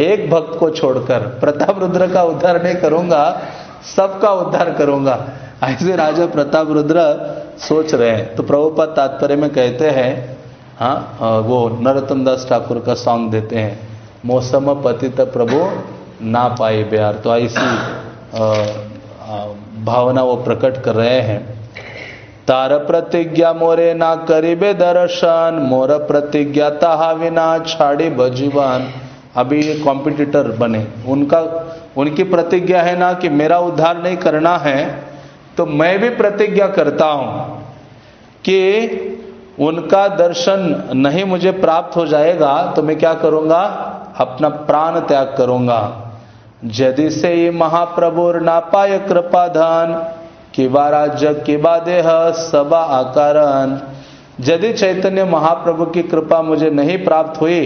एक भक्त को छोड़कर, प्रताप रुद्र का उद्धार नहीं करूँगा, सबका उद्धार करूँगा। ऐसे राजा प्रताप रुद्र सोच रहे हैं। तो प्रभुपद तात्पर्य में कहते हैं हाँ वो नरोत्तम दास ठाकुर का सॉन्ग देते हैं, मौसम पतित प्रभु ना पाए ब्यार तो ऐसी भावना वो प्रकट कर रहे हैं। तार प्रतिज्ञा मोरे ना करीबे दर्शन, मोर प्रतिज्ञा ताहा विना छाड़ी बजीवान। अभी ये कॉम्पिटिटर बने। उनका, उनकी प्रतिज्ञा है ना कि मेरा उद्धार नहीं करना है तो मैं भी प्रतिज्ञा करता हूँ कि उनका दर्शन नहीं मुझे प्राप्त हो जाएगा तो मैं क्या करूँगा? अपना प्राण त्याग करूँगा। यदि से ये महाप्रभु ना पाए कृपा धन किबा राज्य किबा देह, सबा आकारन यदि चैतन्य महाप्रभु की कृपा मुझे नहीं प्राप्त हुई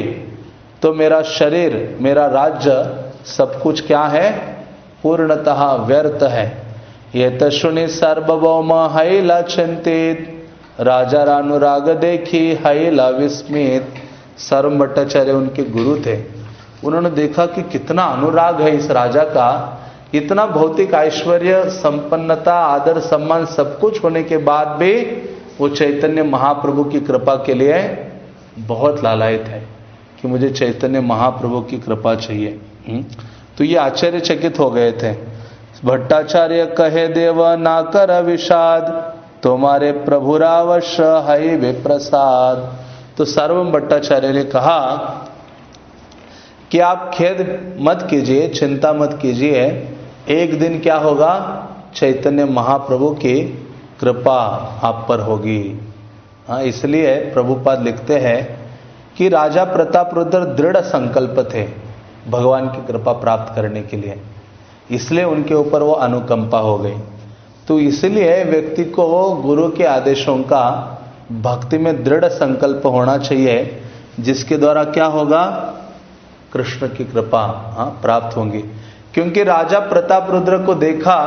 तो मेरा शरीर, मेरा राज्य सब कुछ क्या है? पूर्णतः व्यर्थ है। ये तशुनि सार्वभौम हैला चिंतित, राजा रानुराग देखी हैला विस्मित। सर्व भट्टाचार्य उनके गुरु थे। उन्होंने देखा कि कितना अनुराग है इस राजा का। इतना भौतिक ऐश्वर्य, संपन्नता, आदर, सम्मान सब कुछ होने के बाद भी वो चैतन्य महाप्रभु की कृपा के लिए बहुत लालायत है। कि मुझे चैतन्य महाप्रभु की कृपा चाहिए। हम्म? तो ये आश्चर्यचकित हो गए थे। भट्टाचार्य कहे, देव, ना कर विषाद तुम्हारे प्रभुरावश हई वे प्रसाद तो सर्वम भट्टाचार्य ने कहा, कि आप खेद मत कीजिए, चिंता मत कीजिए। एक दिन क्या होगा? चैतन्य महाप्रभु की कृपा आप पर होगी। हाँ इसलिए प्रभुपाद लिखते हैं कि राजा प्रताप रुद्र दृढ़ संकल्प थे भगवान की कृपा प्राप्त करने के लिए। इसलिए उनके ऊपर वो अनुकंपा हो गई। तो इसलिए व्यक्ति को गुरु के आदेशों का भक्ति में दृढ़ संकल्प होना चाहिए, जिसके द्वारा क्या होगा? कृष्ण की कृपा हाँ प्राप्त होंगी। क्योंकि राजा प्रताप रुद्र को देखा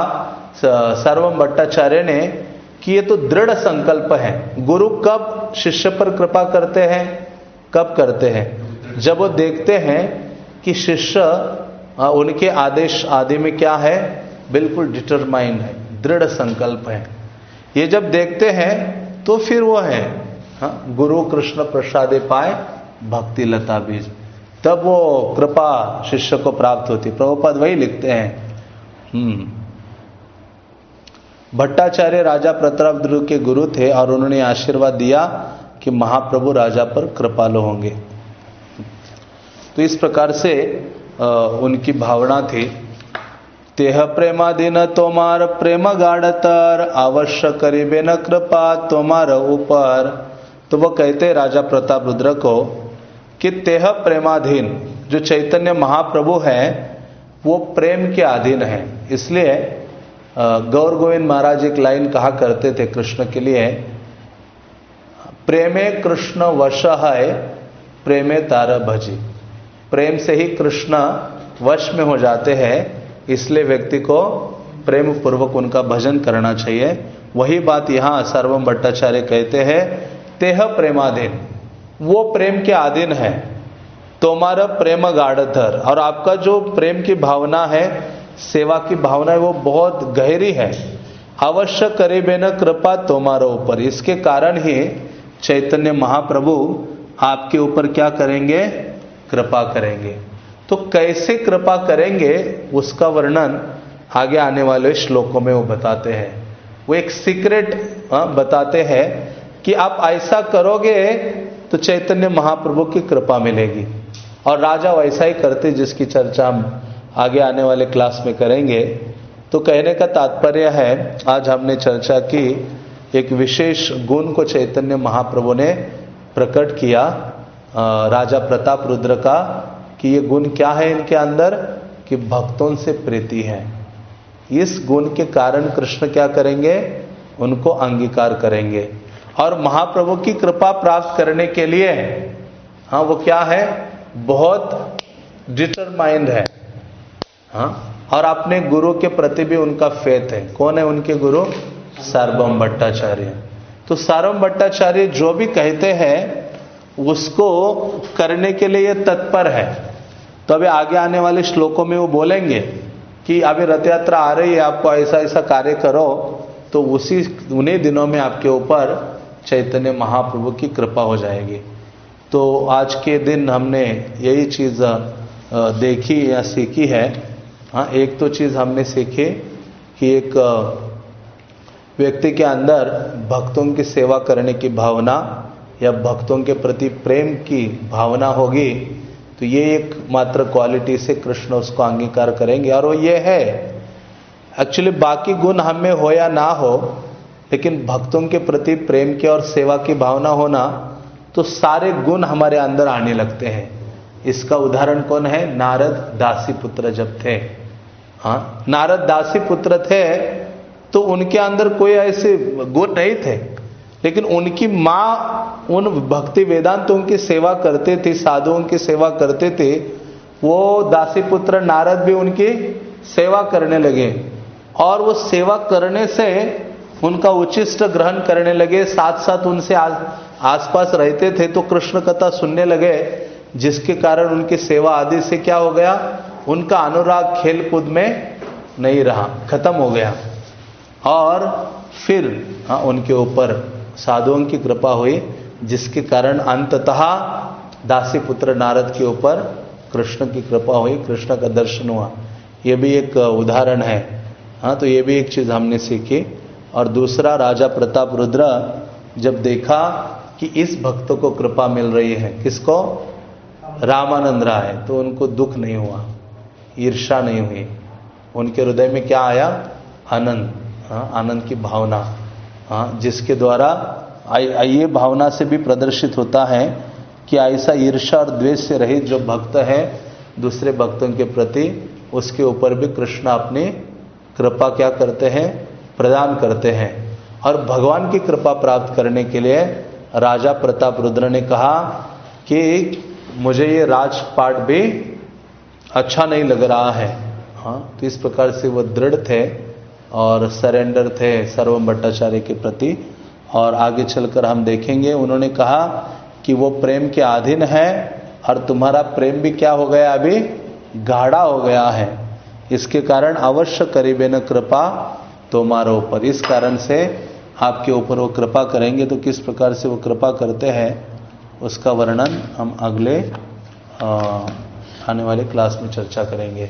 सर्वम भट्टाचार्य ने कि ये तो दृढ़ संकल्प है। गुरु कब शिष्य पर कृपा करते हैं? कब करते हैं? जब वो देखते हैं कि शिष्य उनके आदेश आदि में क्या है? बिल्कुल डिटरमाइंड है, दृढ़ संकल्प है। ये जब देखते हैं तो फिर वो है हाँ गुरु कृष्ण प्रसादे पाए, भक्ति लता बीज। तब वो कृपा शिष्य को प्राप्त होती। प्रभुपद वही लिखते हैं। हम्म। भट्टाचार्य राजा प्रताप प्रतापद्रु के गुरु थे और उन्होंने आशीर्वाद दिया कि महाप्रभु राजा पर कृपालु होंगे। तो इस प्रकार से उनकी भावना थी। तेह प्रेमाधीन तोमार प्रेम गाढ़तर अवश्य करीबे न कृपा तोमार ऊपर। तो वह कहते राजा प्रताप रुद्र को कि तेह प्रेमाधीन जो चैतन्य महाप्रभु है, वो प्रेम के अधीन है। इसलिए गौर गोविंद महाराज एक लाइन कहा करते थे कृष्ण के लिए प्रेमे कृष्ण वश है, प्रेमे तारा भजी। प्रेम से ही कृष्ण वश में हो जाते हैं, इसलिए व्यक्ति को प्रेम पूर्वक उनका भजन करना चाहिए। वही बात यहाँ सर्वम भट्टाचार्य कहते हैं, तेह प्रेमाधीन, वो प्रेम के आधीन है। तुम्हारा प्रेम गाढ़धर और आपका जो प्रेम की भावना है, सेवा की भावना है, वो बहुत गहरी है। अवश्य करीबे न कृपा तुम्हारे ऊपर। इसके कारण ही चैतन्य महाप्रभु आपके ऊपर क्या करेंगे? कृपा करेंगे। तो कैसे कृपा करेंगे? उसका वर्णन आगे आने वाले श्लोकों में वो बताते हैं। वो एक सीक्रेट बताते हैं कि आप ऐसा करोगे तो चैतन्य महाप्रभु की कृपा मिलेगी। और राजा वैसा ही करते, जिसकी चर्चा हम आगे आने वाले क्लास में करेंगे। तो कहने का तात्पर्य है, आज हमने चर्चा की एक विशेष गुण को चैतन्य महाप्रभु ने प्रकट किया राजा प्रताप रुद्र का, कि ये गुण क्या है इनके अंदर? कि भक्तों से प्रीति है। इस गुण के कारण कृष्ण क्या करेंगे? उनको अंगीकार करेंगे। और महाप्रभु की कृपा प्राप्त करने के लिए हाँ वो क्या है? बहुत डिटरमाइंड है। हाँ और अपने गुरु के प्रति भी उनका फेथ है। कौन है उनके गुरु? सार्वम भट्टाचार्य। तो सार्वम भट्टाचार्य जो भी कहते हैं, उसको करने के लिए तत्पर है। तो अभी आगे आने वाले श्लोकों में वो बोलेंगे कि अभी रथ यात्रा आ रही है, आपको ऐसा ऐसा कार्य करो तो उसी, उन्हीं दिनों में आपके ऊपर चैतन्य महाप्रभु की कृपा हो जाएगी। तो आज के दिन हमने यही चीज़ देखी या सीखी है। हाँ एक तो चीज़ हमने सीखी कि एक व्यक्ति के अंदर भक्तों की सेवा करने की भावना या भक्तों के प्रति प्रेम की भावना होगी तो ये एक मात्र क्वालिटी से कृष्ण उसको अंगीकार करेंगे। और वो ये है एक्चुअली बाकी गुण हमें हो या ना हो, लेकिन भक्तों के प्रति प्रेम की और सेवा की भावना होना तो सारे गुण हमारे अंदर आने लगते हैं। इसका उदाहरण कौन है? नारद दासी पुत्र जब थे। हाँ नारद दासी पुत्र थे तो उनके अंदर कोई ऐसे गुण नहीं थे। लेकिन उनकी माँ उन भक्ति वेदांतों की सेवा करते थे साधुओं की सेवा करते थे वो दासी पुत्र नारद भी उनकी सेवा करने लगे। और वो सेवा करने से उनका उचिष्ट ग्रहण करने लगे साथ साथ उनसे आस, आसपास रहते थे तो कृष्ण कथा सुनने लगे जिसके कारण उनकी सेवा आदि से क्या हो गया उनका अनुराग खेल कूद में नहीं रहा खत्म हो गया। और फिर हाँ उनके ऊपर साधुओं की कृपा हुई, जिसके कारण अंततः दासी पुत्र नारद के ऊपर कृष्ण की कृपा हुई, कृष्ण का दर्शन हुआ। यह भी एक उदाहरण है। हाँ तो ये भी एक चीज़ हमने सीखी। और दूसरा, राजा प्रताप रुद्र जब देखा कि इस भक्त को कृपा मिल रही है, किसको? रामानंद राय। तो उनको दुख नहीं हुआ ईर्षा नहीं हुई। उनके हृदय में क्या आया? आनंद। आनंद की भावना हाँ जिसके द्वारा ये भावना से भी प्रदर्शित होता है कि ऐसा ईर्षा और द्वेष से रहित जो भक्त है, दूसरे भक्तों के प्रति, उसके ऊपर भी कृष्ण अपनी कृपा क्या करते हैं, प्रदान करते हैं। और भगवान की कृपा प्राप्त करने के लिए राजा प्रताप रुद्र ने कहा कि मुझे ये राजपाट भी अच्छा नहीं लग रहा है। हाँ तो इस प्रकार से वो दृढ़ थे। और सरेंडर थे सर्वम भट्टाचार्य के प्रति। और आगे चलकर हम देखेंगे, उन्होंने कहा कि वो प्रेम के अधीन है और तुम्हारा प्रेम भी क्या हो गया अभी? गाढ़ा हो गया है। इसके कारण अवश्य करीबे न कृपा तुम्हारे ऊपर। इस कारण से आपके ऊपर वो कृपा करेंगे तो किस प्रकार से वो कृपा करते हैं, उसका वर्णन हम अगले आने वाले क्लास में चर्चा करेंगे।